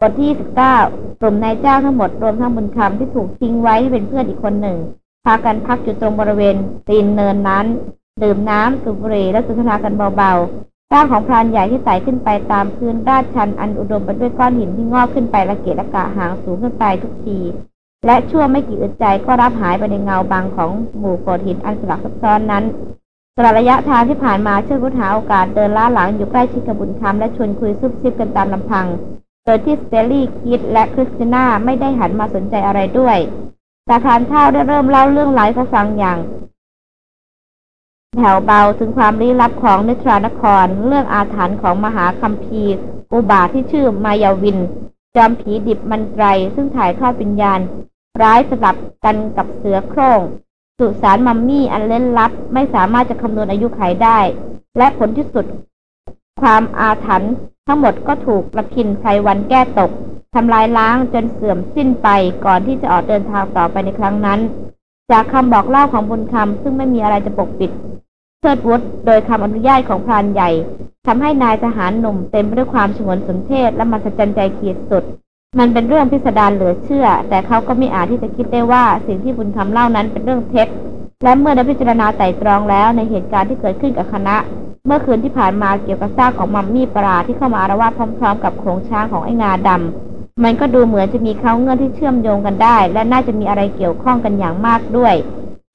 บทที่19กลุ่มนายจ้างทั้งหมดรวมทั้งบุญคำที่ถูกทิ้งไว้ให้เป็นเพื่อนอีกคนหนึ่ง พากันพักอยู่ตรงบริเวณตีนเนินนั้น ดื่มน้ำสูบบุหรี่และสนทนากันเบาๆร่างของพรานใหญ่ที่ไต่ขึ้นไปตามพื้นราดชันอันอุดมไปด้วยก้อนหินที่งอกขึ้นไประเกะระกะหางสูงขึ้นไปทุกที และชั่วไม่กี่อึดใจก็รับหายไปในเงาบางของหมู่โขดหินอันสลับซับซ้อนนั้นตลอดระยะทางที่ผ่านมาเชื่อรุธหาโอกาสเดินล้าหลังอยู่ใกล้ชิดกับบุญคำและชวนคุยซุบซิบกันตามลำพัง โดยที่สแตนลีย์ คิดและคริสติน่าไม่ได้หันมาสนใจอะไรด้วยแต่พรานเฒ่าได้เริ่มเล่าเรื่องให้เขาฟังอย่างแผ่วเบาถึงความลี้ลับของนิทรานคร เรื่องอาถรรพ์ของมหาคัมภีร์ อุบาทว์ที่ชื่อมายาวิน จอมผีดิบมันตรัย ซึ่งถ่ายทอดวิญญาณ ร้ายสลับกันกับเสือโคร่ง สุสานมัมมี่อันเร้นลับ ไม่สามารถจะคำนวณอายุขัยได้ และผลที่สุด ความอาถรรพ์ ทั้งหมดก็ถูกระพินไพรวันแก้ตกทำลายล้างจนเสื่อมสิ้นไปก่อนที่จะออกเดินทางต่อไปในครั้งนั้น จากคำบอกเล่าของบุญคำซึ่งไม่มีอะไรจะปกปิดเชิดวุฒโดยคำอนุญาตของพรานใหญ่ทำให้นายทหารหนุ่มเต็มไปด้วยความฉงนสนเทศและมันสะใจใจขีดสุด มันเป็นเรื่องพิสดารเหลือเชื่อ แต่เขาก็ไม่อาจที่จะคิดได้ว่าสิ่งที่บุญคำเล่านั้นเป็นเรื่องเท็จและเมื่อได้พิจารณาไต่ตรองแล้วในเหตุการณ์ที่เกิดขึ้นกับคณะ เมื่อคืนที่ผ่านมาเกี่ยวกับซากของมัมมี่ปราที่เข้ามาอารวาสพร้อม ๆ กับโขงช้างของไอ้งาดำมันก็ดูเหมือนจะมีเขาเงื่อนที่เชื่อมโยงกันได้ และน่าจะมีอะไรเกี่ยวข้องกันอย่างมากด้วย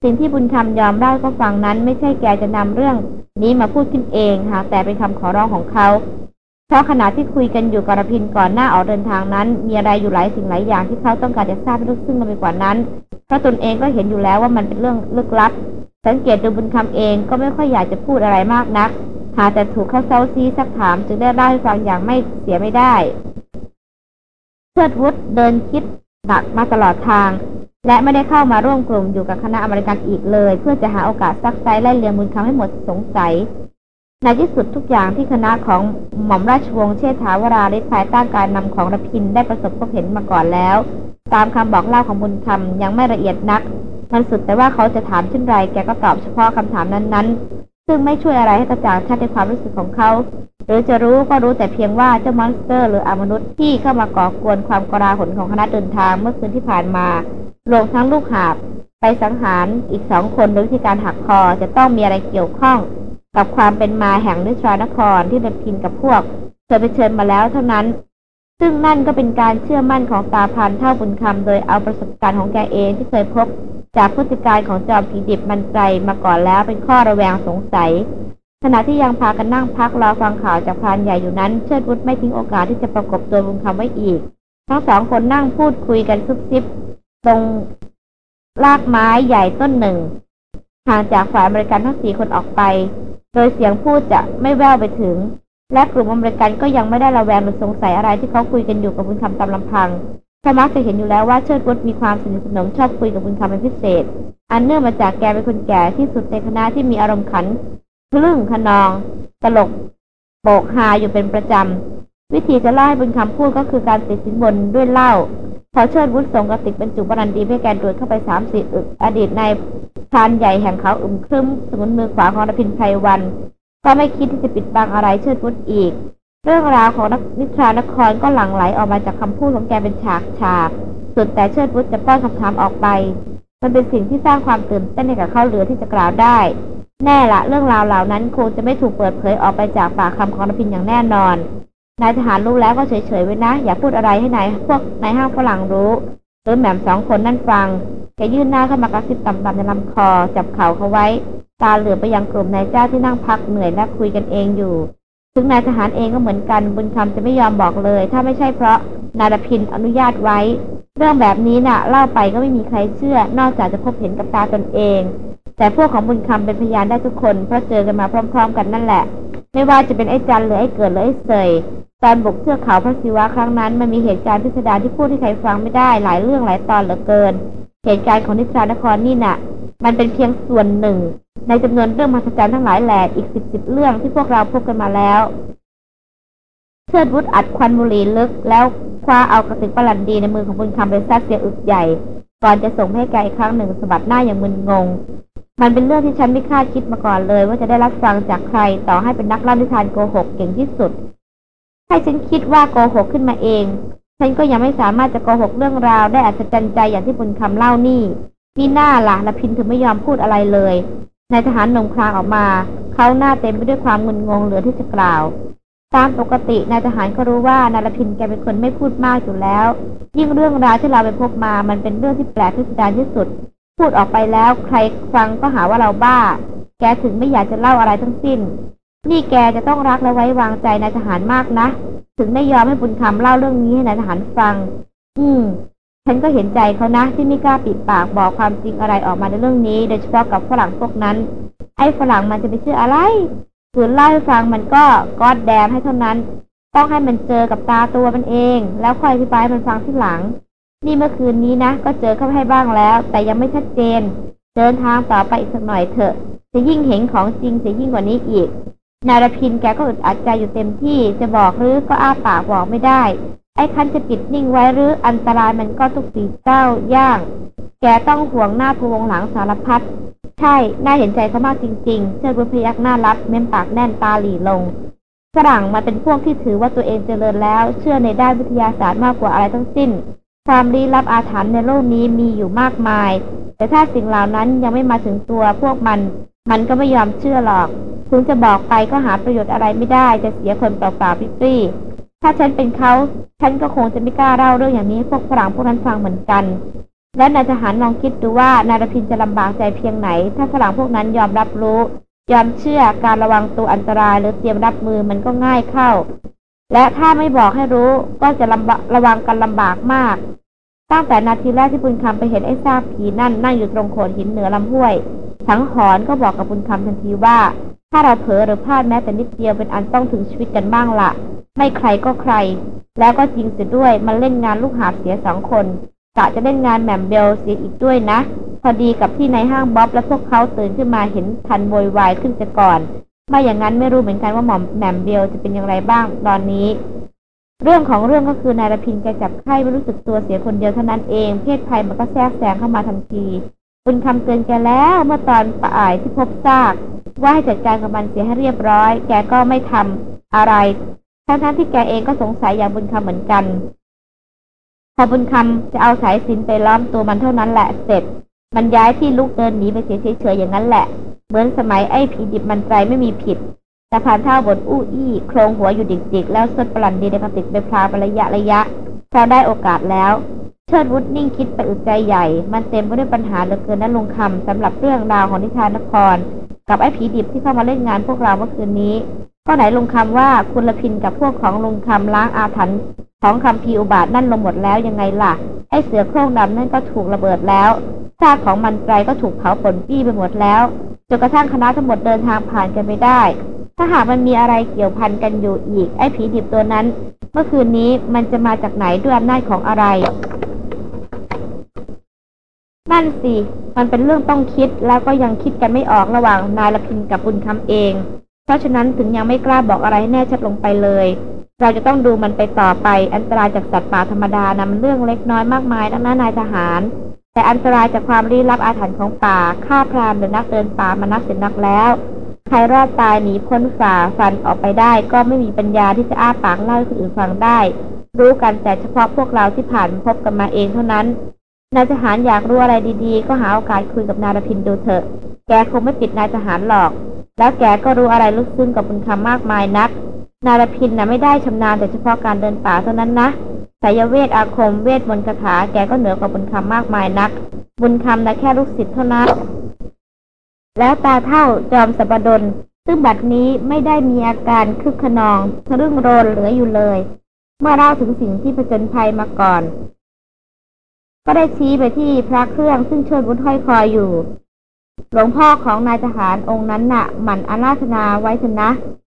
สิ่งที่บุญธรรมยอมเล่าก็ฟังนั้น ไม่ใช่แกจะนำเรื่องนี้มาพูดขึ้นเองหากแต่เป็นคำขอร้องของเขา เพราะขณะที่คุยกันอยู่กับรพินก่อนหน้าออกเดินทางนั้น มีอะไรอยู่หลายสิ่งหลายอย่างที่เขาต้องการจะทราบให้ลึกซึ้งไปกว่านั้น เพราะตนเองก็เห็นอยู่แล้วว่ามันเป็นเรื่องลึกลับ สังเกตดูบุญคำเองก็ไม่ค่อยอยากจะพูดอะไรมากนัก หาแต่ถูกเขาเซาซีสักถามจึงได้เล่าให้ฟังอย่างไม่เสียไม่ได้เชิดวุฒเดินคิดหนักมาตลอดทาง และไม่ได้เข้ามาร่วมกลุ่มอยู่กับคณะอเมริกันอีกเลย เพื่อจะหาโอกาสซักไซไล่เลียงบุญคำให้หมดสงสัย ในที่สุดทุกอย่างที่คณะของหม่อมราชวงศ์เชษฐาวราฤทธิ์ภายใต้การนำของรพินได้ประสบพบเห็นมาก่อนแล้ว ตามคำบอกเล่าของบุญคำยังไม่ละเอียดนัก มันสุดแต่ว่าเขาจะถามเช่นไรแกก็ตอบเฉพาะคำถามนั้นๆ ซึ่งไม่ช่วยอะไรให้กระจ่างชัดในความรู้สึกของเขา หรือจะรู้ก็รู้แต่เพียงว่าเจ้ามอนสเตอร์ หรืออมนุษย์ที่เข้ามาก่อกวนความกราหนของคณะเดินทางเมื่อคืนที่ผ่านมารวมทั้งลูกหาบไปสังหารอีกสองคนโดยวิธีการหักคอจะต้องมีอะไรเกี่ยวข้อง กับความเป็นมาแห่งนิทรานครที่เดพินกับพวกเคยไปเชิญมาแล้วเท่านั้น ซึ่งนั่นก็เป็นการเชื่อมั่นของตาพันเท่าบุญคำโดยเอาประสบการณ์ของแกเองที่เคยพบ จากพฤติการของจอมผีดิบมันไกลมาก่อนแล้วเป็นข้อระแวงสงสัย ขณะที่ยังพากันนั่งพักรอฟังข่าวจากพานใหญ่อยู่นั้นเชิดวุฒไม่ทิ้งโอกาสที่จะประกบตัวบุญคำไว้อีก ทั้งสองคนนั่งพูดคุยกันซุบซิบตรงลากไม้ใหญ่ต้นหนึ่งห่างจากฝ่ายอเมริกันทั้งสี่คนออกไป โดยเสียงพูดจะไม่แว่วไปถึง และกลุ่มอเมริกันก็ยังไม่ได้ระแวงหรือสงสัยอะไรที่เขาคุยกันอยู่กับบุญคำตามลำพังเพราะมักจะเห็นอยู่แล้วว่าเชิดวุฒมีความสนิทสนมชอบคุยกับบุญคำเป็นพิเศษ อันเนื่องมาจากแกเป็นคนแก่ที่สุดในคณะที่มีอารมณ์ขันคลื่งขนอง ตลกโปกฮาอยู่เป็นประจำ วิธีจะเล่บุญคำพูดก็คือการติดสินบนด้วยเหล้าพอเชิดวุฒิส่งกระติกเป็นจุบรันดีให้แกนดวยเข้าไปสามสี่อึก อดีตในายพรานใหญ่แห่งเขาอึมครึมสมุนมือขวาของรพินไพรวัน ก็ไม่คิดที่จะปิดบังอะไรเชิดวุฒิอีก เรื่องราวของนักนิทรานครก็หลั่งไหลออกมาจากคำพูดของแกเป็นฉากฉากสุดแต่เชิดวุฒิจะป้อนคำถามออกไป มันเป็นสิ่งที่สร้างความตื่นเต้นให้กับเขาเหลือที่จะกล่าวได้ แน่ละเรื่องราวเหล่านั้นคงจะไม่ถูกเปิดเผยออกไปจากปากคำของรพินอย่างแน่นอน นายทหารรู้แล้วก็เฉยๆไว้นะ อย่าพูดอะไรให้นายพวกนายห้างฝรั่งรู้หรือแหม่มสองคนนั่นฟังแกยื่นหน้าเข้ามากระซิบต่ำๆในลำคอจับเข่าเขาไว้ ตาเหลือไปยังกลุ่มนายเจ้าที่นั่งพักเหนื่อยและคุยกันเองอยู่ถึงนายทหารเองก็เหมือนกันบุญคำจะไม่ยอมบอกเลย ถ้าไม่ใช่เพราะนายรพินอนุญาตไว้ เรื่องแบบนี้น่ะ เล่าไปก็ไม่มีใครเชื่อ นอกจากจะพบเห็นกับตาตนเอง แต่พวกของบุญคำเป็นพยานได้ทุกคนเพราะเจอกันมาพร้อม ๆ กันนั่นแหละ ไม่ว่าจะเป็นไอ้จันหรือไอ้เกิดหรือไอ้เสยตอนบุกเทือกเขาพระศิวะครั้งนั้นมันมีเหตุการณ์พิสดารที่พูดให้ใครฟังไม่ได้หลายเรื่องหลายตอนเหลือเกิน เหตุการณ์ของนิทรานครนี่น่ะ มันเป็นเพียงส่วนหนึ่ง ในจำนวนเรื่องมหัศจรรย์ทั้งหลายแหล่อีกสิบสิบเรื่องที่พวกเราพบกันมาแล้วเชิดวุฒอัดควันบุหรี่ลึก แล้วคว้าเอากระติกปลันดีในมือของบุญคำไปซัดเสียอึกใหญ่ ก่อนจะส่งให้แกอีกครั้งหนึ่งสะบัดหน้าอย่างมึนงง มันเป็นเรื่องที่ฉันไม่คาดคิดมาก่อนเลย ว่าจะได้รับฟังจากใครต่อให้เป็นนักเล่านิทานโกหกเก่งที่สุด ให้ฉันคิดว่าโกหกขึ้นมาเอง ฉันก็ยังไม่สามารถจะโกหกเรื่องราวได้อัศจรรย์ใจอย่างที่บุญคำเล่านี่มีหน้าละ่ะละพินถึงไม่ยอมพูดอะไรเลยนายทหารหนุ่มคลางออกมา เขาหน้าเต็มไปด้วยความงุนงงเหลือที่จะกล่าว ตามปกตินายทหารก็รู้ว่านายละพินแกเป็นคนไม่พูดมากอยู่แล้ว ยิ่งเรื่องราวที่เราไปพบมามันเป็นเรื่องที่แปลกพิสดที่สุด พูดออกไปแล้วใครฟังก็หาว่าเราบ้า แกถึงไม่อยากจะเล่าอะไรทั้งสิ้น นี่แกจะต้องรักและไว้วางใจนายทหารมากนะ ถึงได้ยอมให้บุญคำเล่าเรื่องนี้ให้นายทหารฟัง อืม ฉันก็เห็นใจเขานะที่ไม่กล้าปิดปากบอกความจริงอะไรออกมาในเรื่องนี้ โดยเฉพาะกับฝรั่งพวกนั้น ไอ้ฝรั่งมันจะไปเชื่ออะไรขืนเล่าให้ฟังมันก็กอดแดมให้เท่านั้น ต้องให้มันเจอกับตาตัวมันเอง แล้วค่อยอธิบายมันฟังที่หลัง นี่เมื่อคืนนี้นะ ก็เจอเข้าให้บ้างแล้ว แต่ยังไม่ชัดเจน เดินทางต่อไปอีกสักหน่อยเถอะ จะยิ่งเห็นของจริงจะยิ่งกว่านี้อีก นารพินแกก็อึดอัดใจอยู่เต็มที่ จะบอกหรือก็อ้าปากบอกไม่ได้ ไอ้คันจะปิดนิ่งไว้หรืออันตรายมันก็ทุกปีเก้าย่าง แกต้องห่วงหน้าพวงหลังสารพัด ใช่ น่าเห็นใจเขามากจริงๆ เชิดบุญพยักหน้ารับ เม้มปากแน่นตาหลีลงฝรั่งมาเป็นพวกที่ถือว่าตัวเองเจริญแล้ว เชื่อในด้านวิทยาศาสตร์มากกว่าอะไรทั้งสิ้น ความลี้ลับอาถรรพ์ในโลกนี้มีอยู่มากมาย แต่ถ้าสิ่งเหล่านั้นยังไม่มาถึงตัวพวกมัน มันก็ไม่ยอมเชื่อหรอก ถึงจะบอกไปก็หาประโยชน์อะไรไม่ได้ จะเสียคนเปล่าๆปรี้ๆถ้าฉันเป็นเขาฉันก็คงจะไม่กล้าเล่าเรื่องอย่างนี้พวกฝรั่งพวกนั้นฟังเหมือนกัน และนายทหารลองคิดดูว่านายรพินจะลำบากใจเพียงไหน ถ้าฝรั่งพวกนั้นยอมรับรู้ ยอมเชื่อการระวังตัวอันตรายหรือเตรียมรับมือมันก็ง่ายเข้า และถ้าไม่บอกให้รู้ก็จะลำระวังกันลำบากมาก ตั้งแต่นาทีแรกที่บุญคำไปเห็นไอ้ซากผีนั่นนั่งอยู่ตรงโขดหินเหนือลำห้วย สังหอนก็บอกกับบุญคำทันทีว่า ถ้าเราเผลอหรือพลาดแม้แต่นิดเดียวเป็นอันต้องถึงชีวิตกันบ้างละไม่ใครก็ใคร แล้วก็จริงเสียด้วยมันเล่นงานลูกหาเสียสองคนกะจะเล่นงานแหม่มเบลเสียอีกด้วยนะ พอดีกับที่ในห้างบ๊อบและพวกเขาตื่นขึ้นมาเห็นทันโวยวายขึ้นจะก่อน ไม่อย่างนั้นไม่รู้เหมือนกันว่าหม่อมแหม่มเบลจะเป็นอย่างไรบ้างตอนนี้ เรื่องของเรื่องก็คือนายรพินแกจับไข้ไม่รู้สึกตัวเสียคนเดียวเท่านั้นเอง เพศภัยมันก็แทรกแซงเข้ามาทันทีคุณคำเตือนแกแล้วเมื่อตอนป่ายที่พบซาก ว่าให้จัดการกับมันเสียให้เรียบร้อย แกก็ไม่ทำอะไรทั้งๆทที่แกเองก็สงสัยอย่างบุญคำเหมือนกันพอบุญคำจะเอาสายสินไปล้อมตัวมันเท่านั้นแหละเสร็จ มันย้ายที่ลุกเดินหนีไปเฉยๆอย่างนั้นแหละ เหมือนสมัยไอ้ผีดิบมันใจไม่มีผิดแต่ผ่านเท่าบนอู้อี้โครงหัวอยู่ดิกๆ แล้วสดปลันดีในกระติกไปพลาไประยะระยะพอได้โอกาสแล้ว เชิดวุฒนิ่งคิดไปอึดใจใหญ่ มันเต็มไปด้วยปัญหาเหลือเกินนั่นลงคำสำหรับเรื่องราวของนิทานนคร กับไอ้ผีดิบที่เข้ามาเล่นงานพวกเราเมื่อคืนนี้ก็ไหนลงคำว่าคุณละพินกับพวกของลงคำล้างอาถรรพ์ของคำพีอุบาทนั่นลงหมดแล้วยังไงล่ะไอ้เสือโคร่งดำนั่นก็ถูกระเบิดแล้ว ซากของมันไตรก็ถูกเผาผลปี้ไปหมดแล้วจนกระทั่งคณะทั้งหมดเดินทางผ่านกันไปได้ ถ้าหากมันมีอะไรเกี่ยวพันกันอยู่อีก ไอ้ผีดิบตัวนั้น เมื่อคืนนี้มันจะมาจากไหนด้วยอำนาจของอะไร นั่นสิ มันเป็นเรื่องต้องคิดแล้วก็ยังคิดกันไม่ออกระหว่างนายละพินกับบุญคำเอง เพราะฉะนั้นถึงยังไม่กล้าบอกอะไรแน่ชัดลงไปเลย เราจะต้องดูมันไปต่อไป อันตรายจากสัตว์ป่าธรรมดานำเรื่องเล็กน้อยมากมายนักนายทหาร แต่อันตรายจากความลี้ลับอาถรรพ์ของป่าฆ่าพรามหรือนักเดินป่ามานักเสียนักแล้ว ใครรอดตายหนีพ้นฝ่าฟันออกไปได้ ก็ไม่มีปัญญาที่จะอ้าปากเล่าให้คนอื่นฟังได้ รู้กันแต่เฉพาะพวกเราที่ผ่านพบกันมาเองเท่านั้น นายทหารอยากรู้อะไรดีๆ ก็หาโอกาสคุยกับนายรพินดูเถอะ แกคงไม่ปิดนายทหารหรอก แล้วแกก็รู้อะไรลึกซึ้งกับบุญคำมากมายนัก นายรพินนะ่ะไม่ได้ชำนาญแต่เฉพาะการเดินป่าเท่านั้นนะสายเวทอาคมเวทมนต์คาถาแกก็เหนือกว่าบุญคำมากมายนัก บุญคำนะแค่ลูกศิษย์เท่านั้น แล้วตาเท่าจอมสัปดนซึ่งบัดนี้ไม่ได้มีอาการคึกขนองทะลึ่งโรนเหลืออยู่เลย เมื่อเล่าถึงสิ่งที่ผจญภัยมาก่อน ก็ได้ชี้ไปที่พระเครื่องซึ่งเชิดวุฒห้อยคอยอยู่ หลวงพ่อของนายทหารองค์นั้นน่ะ หมั่นอาราธนาไว้เถอะนะ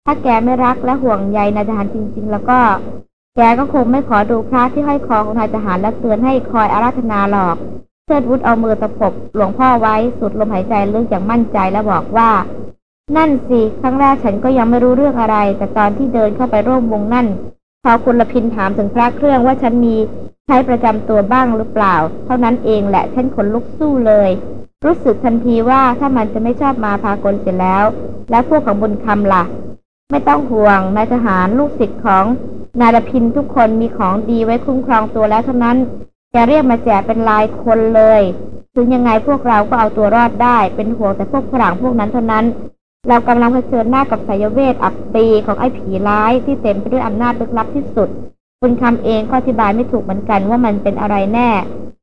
ถ้าแกไม่รักและห่วงใยนายทหารจริง ๆ แล้วก็ แกก็คงไม่ขอดูพระที่ห้อยคอของนายทหารและเตือนให้คอยอาราธนาหรอก เชิดวุฒเอามือตะปบหลวงพ่อไว้สุดลมหายใจลึกอย่างมั่นใจและบอกว่า นั่นสิครั้งแรกฉันก็ยังไม่รู้เรื่องอะไร แต่ตอนที่เดินเข้าไปร่วมวงนั่นพอคุณละพินถามถึงพระเครื่องว่าฉันมี ใช้ประจำตัวบ้างหรือเปล่า เท่านั้นเองแหละฉันขนลุกสู้เลย รู้สึกทันทีว่าถ้ามันจะไม่ชอบมาพากลเสร็จแล้ว และพวกของบุญคำละ่ะ ไม่ต้องห่วงนายทหารลูกศิษย์ของนารพินทุกคนมีของดีไว้คุ้มครองตัวแล้วเท่านั้นจะเรียกมาแจกเป็นลายคนเลยถึงยังไงพวกเราก็เอาตัวรอดได้ เป็นห่วงแต่พวกฝรั่งพวกนั้นเท่านั้น เรากำลังเผชิญหน้ากับสายเวทอับปีของไอ้ผีร้ายที่เต็มไปด้วยอำนาจลึกลับที่สุด คุณคำเองก็อธิบายไม่ถูกเหมือนกันว่ามันเป็นอะไรแน่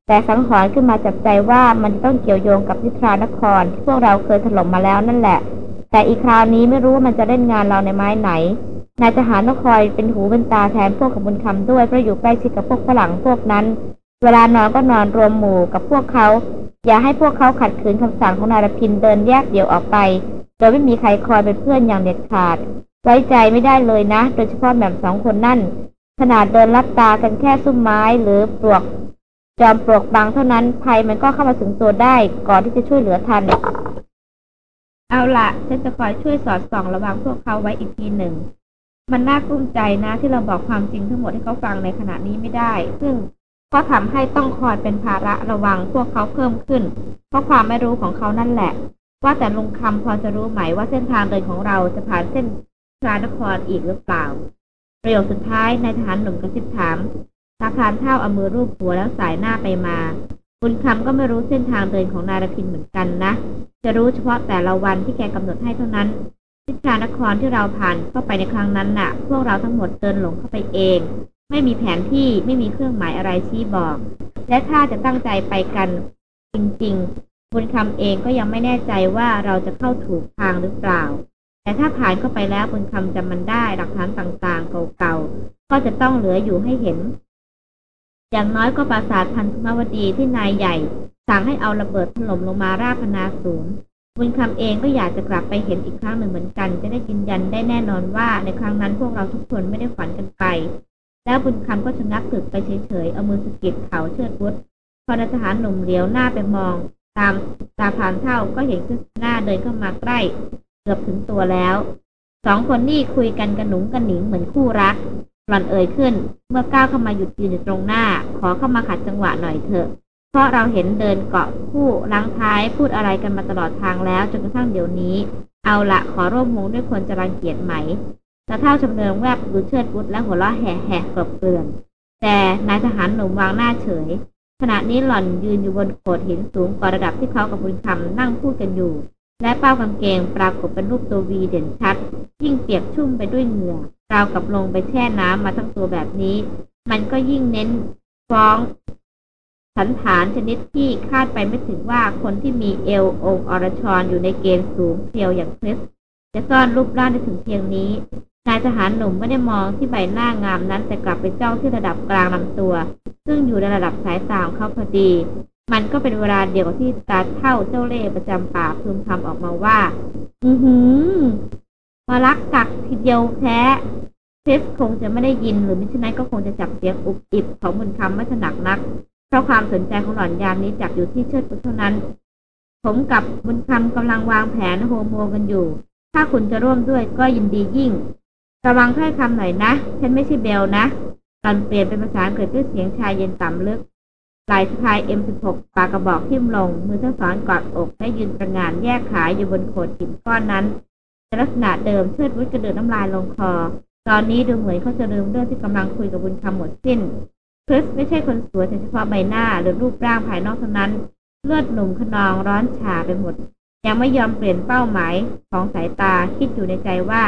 แต่สังหรณ์ขึ้นมาจับใจว่ามันต้องเกี่ยวโยงกับนิทรานครที่พวกเราเคยถล่มมาแล้วนั่นแหละ แต่อีกคราวนี้ไม่รู้ว่ามันจะเล่นงานเราในไม้ไหนนายทหารต้องคอยเป็นหูเป็นตาแทนพวกขบุญคำด้วยเพราะอยู่ใกล้ชิดกับพวกฝรั่งพวกนั้น เวลานอนก็นอนรวมหมู่กับพวกเขา อย่าให้พวกเขาขัดขืนคำสั่งของนายรพินเดินแยกเดี่ยวออกไป โดยไม่มีใครคอยเป็นเพื่อนอย่างเด็ดขาด ไว้ใจไม่ได้เลยนะ โดยเฉพาะแหม่มสองคนนั่น ขนาดเดินรับตากันแค่ซุ้มไม้หรือปลวก จอมปลวกบางเท่านั้นภัยมันก็เข้ามาถึงตัวได้ก่อนที่จะช่วยเหลือทัน เอาละฉันจะคอยช่วยสอดส่องระวังพวกเขาไว้อีกทีหนึ่ง มันน่ากลุ้มใจนะที่เราบอกความจริงทั้งหมดให้เขาฟังในขณะนี้ไม่ได้ ซึ่งก็ทำให้ต้องคอยเป็นภาระระวังพวกเขาเพิ่มขึ้น เพราะความไม่รู้ของเขานั่นแหละ ว่าแต่ลุงคำพอจะรู้ไหมว่าเส้นทางเดินของเราจะผ่านเส้นพระนครอีกหรือเปล่า ประโยคสุดท้ายนายทหารหนุ่มกระซิบถามตาพรานเท่าเอามือรูปหัวแล้วสายหน้าไปมา บุญคำก็ไม่รู้เส้นทางเดินของนายรพินเหมือนกันนะ จะรู้เฉพาะแต่ละวันที่แกกำหนดให้เท่านั้นทิศทางนครที่เราผ่านเข้าไปในครั้งนั้นน่ะ พวกเราทั้งหมดเดินหลงเข้าไปเอง ไม่มีแผนที่ไม่มีเครื่องหมายอะไรชี้บอก และถ้าจะตั้งใจไปกันจริง ๆ บุญคำเองก็ยังไม่แน่ใจว่าเราจะเข้าถูกทางหรือเปล่า แต่ถ้าผ่านเข้าไปแล้วบุญคำจำมันได้หลักฐานต่างๆ เก่าๆ ก็จะต้องเหลืออยู่ให้เห็น อย่างน้อยก็ปราสาทพันธุมาวดีที่นายใหญ่ สั่งให้เอาระเบิดถล่มลงมาราพนาศูนย์บุญคำเองก็อยากจะกลับไปเห็นอีกครั้งหนึ่งเหมือนกัน จะได้ยืนยันได้แน่นอนว่าในครั้งนั้นพวกเราทุกคนไม่ได้ฝันกันไป แล้วบุญคำก็ชะงักกึกไปเฉยๆเอามือสกิดเขาเชิดวุฒพอนทหารหนุ่มเลี้ยวหน้าไปมอง ตามตาผ่านเท่าก็เห็นขึ้นหน้าเดินเข้ามาใกล้ เกือบถึงตัวแล้ว สองคนนี่คุยกันกระหนุงกระหนิงเหมือนคู่รัก หล่อนเอ่ยขึ้น เมื่อก้าวเข้ามาหยุดยืนอยู่ตรงหน้า ขอเข้ามาขัดจังหวะหน่อยเถอะ เพราะเราเห็นเดินเกาะคู่ล้างท้ายพูดอะไรกันมาตลอดทางแล้วจนกระทั่งเดี๋ยวนี้ เอาละขอร่วมวงด้วยคนจะรังเกียจไหมตาเท่าชำเลืองแวบดูเชิดวุฒและหัวเราะแห่แห่กลบเกลื่อน แต่นายทหารหนุ่มวางหน้าเฉยขณะนี้หล่อนยืนอยู่บนโขดหินสูงกว่าระดับที่เขากับบุญคำนั่งพูดกันอยู่ และเป้ากางเกงปรากฏเป็นรูปตัววีเด่นชัด ยิ่งเปียกชุ่มไปด้วยเหงื่อราวกับลงไปแช่น้ำมาทั้งตัวแบบนี้ มันก็ยิ่งเน้นฟ้องสันฐานชนิดที่คาดไปไม่ถึงว่าคนที่มีเอวองค์อรชรอยู่ในเกณฑ์สูงเพียวอย่างคริสจะซ่อนรูปร่างได้ถึงเพียงนี้ นายทหารหนุ่มไม่ได้มองที่ใบหน้างามนั้นแต่กลับไปจ้องที่ระดับกลางลำตัว ซึ่งอยู่ในระดับสายตาของเขาพอดี มันก็เป็นเวลาเดียวกับที่ตาเท่าเจ้าเล่ห์ประจำป่าพึมพำออกมาว่า อือหือมารักกักทีเดียวแท้คริสคงจะไม่ได้ยินหรือมิฉะนั้นก็คงจะจับเสียงอุบอิบของบุญคำไม่ถนัดนัก เพราะความสนใจของหล่อนยามนี้จับอยู่ที่เชิดพุทเท่านั้น ผมกับบุญคำกำลังวางแผนโฮโมกันอยู่ ถ้าคุณจะร่วมด้วยก็ยินดียิ่ง ระวังถ้อยคำหน่อยนะ ฉันไม่ใช่เบลนะตอนเปลี่ยนเป็นภาษาอังกฤษด้วยเสียงชายเย็นต่ำลึก ลายสะพาย M16 ปากกระบอกทิ่มลง มือทั้งสองกอดอกและยืนประงานแยกขาอยู่บนโขดหินก้อนนั้นในลักษณะเดิมเชิดวุฒกระเดือน้ำลายลงคอ ตอนนี้ดูเหมือนเขาจะลืมเรื่องที่กำลังคุยกับบุญคำหมดสิ้นคริสไม่ใช่คนสวยแต่เฉพาะใบหน้าหรือรูปร่างภายนอกเท่านั้น เลือดหนุ่มขนองร้อนฉาไปหมด ยังไม่ยอมเปลี่ยนเป้าหมายของสายตาคิดอยู่ในใจว่า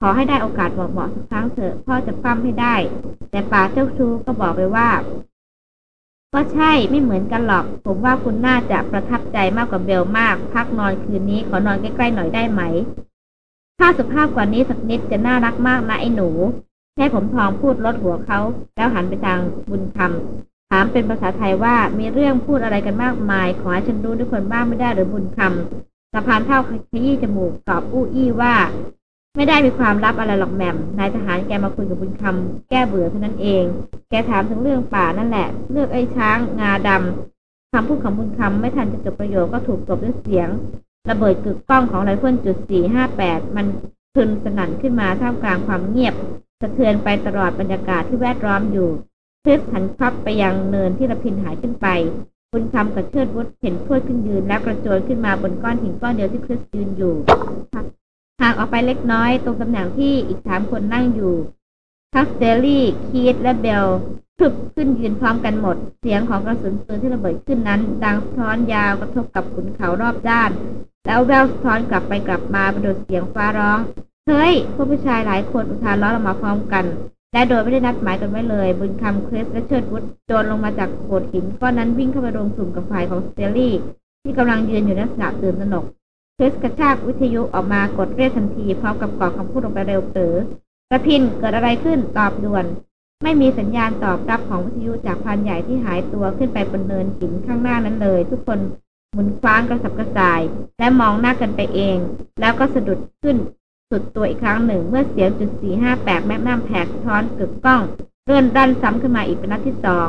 ขอให้ได้โอกาสเหมาะๆสักครั้งเถอะพ่อจะปั้มให้ได้ แต่ป่าเจ้าชู้ก็บอกไปว่า ก็ใช่ไม่เหมือนกันหรอก ผมว่าคุณน่าจะประทับใจมากกว่าเบลมาก พักนอนคืนนี้ขอนอนใกล้ๆหน่อยได้ไหม ถ้าสุภาพกว่านี้สักนิดจะน่ารักมากนะไอ้หนูแค่ผมทองพูดลดหัวเขา แล้วหันไปทางบุญคำถามเป็นภาษาไทยว่ามีเรื่องพูดอะไรกันมากมาย ขอให้ฉันรู้ด้วยคนบ้างไม่ได้หรือบุญคำพรานเฒ่าขยี้จมูกตอบอู้อี้ว่า ไม่ได้มีความลับอะไรหรอกแหม่มนายทหารแกมาคุยกับบุญคำแก้เบื่อเท่านั้นเอง แกถามถึงเรื่องป่านั่นแหละเรื่องไอ้ช้าง งาดำคำพูดของบุญคำไม่ทันจะจบประโยคก็ถูกตบด้วยเสียง ระเบิดกึกก้องของไรเฟิลจุดสี่ห้าแปดมันพึนสนั่นขึ้นมาท่ามกลางความเงียบ สะเทือนไปตลอดบรรยากาศที่แวดล้อมอยู่คริสหันคับไปยังเนินที่ระพินหายขึ้นไป บุญคำกับเชิดวุฒเห็นพวดขึ้นยืนและกระโจนขึ้นมาบนก้อนหินก้อนเดียวที่คริสยืนอยู่ ห่างออกไปเล็กน้อยตรงตำแหน่งที่อีกสามคนนั่งอยู่ ทั้งสเตลลี่ คีตและเบลพรึบขึ้นยืนพร้อมกันหมด เสียงของกระสุนปืนที่ระเบิดขึ้นนั้น ดังสะท้อนยาวกระทบกับขุนเขารอบด้าน แล้วแววสะท้อนกลับไปกลับมาประดุดเสียงฟ้าร้อง เฮ้ย พวกผู้ชายหลายคนอุทานล้อออกมาพร้อมกัน และโดยไม่ได้นัดหมายกันไว้เลย บุญคำคริสและเชิดวุฒโจรลงมาจากโขดหินก้อนนั้นวิ่งเข้าไปรวมกลุ่มกับฝ่ายของสเตลลี่ ที่กำลังยืนอยู่ในลักษณะตื่นตระหนก คริสกระชากวิทยุออกมากดเรียกทันทีพร้อมกับกรอกคำพูดลงไปเร็วเต๋อกระพินเกิดอะไรขึ้นตอบด่วน ไม่มีสัญญาณตอบรับของวิทยุจากพันใหญ่ที่หายตัวขึ้นไปบนเนินหินข้างหน้านั้นเลย ทุกคนหมุนคว้างกระสับกระส่าย และมองหน้ากันไปเอง แล้วก็สะดุดขึ้นสุดตัวอีกครั้งหนึ่ง เมื่อเสียงจุดสี่ห้าแปดแมกนัมแผกท้อนกึกก้อง เลื่อนดันซ้ำขึ้นมาอีกเป็นนัดที่สอง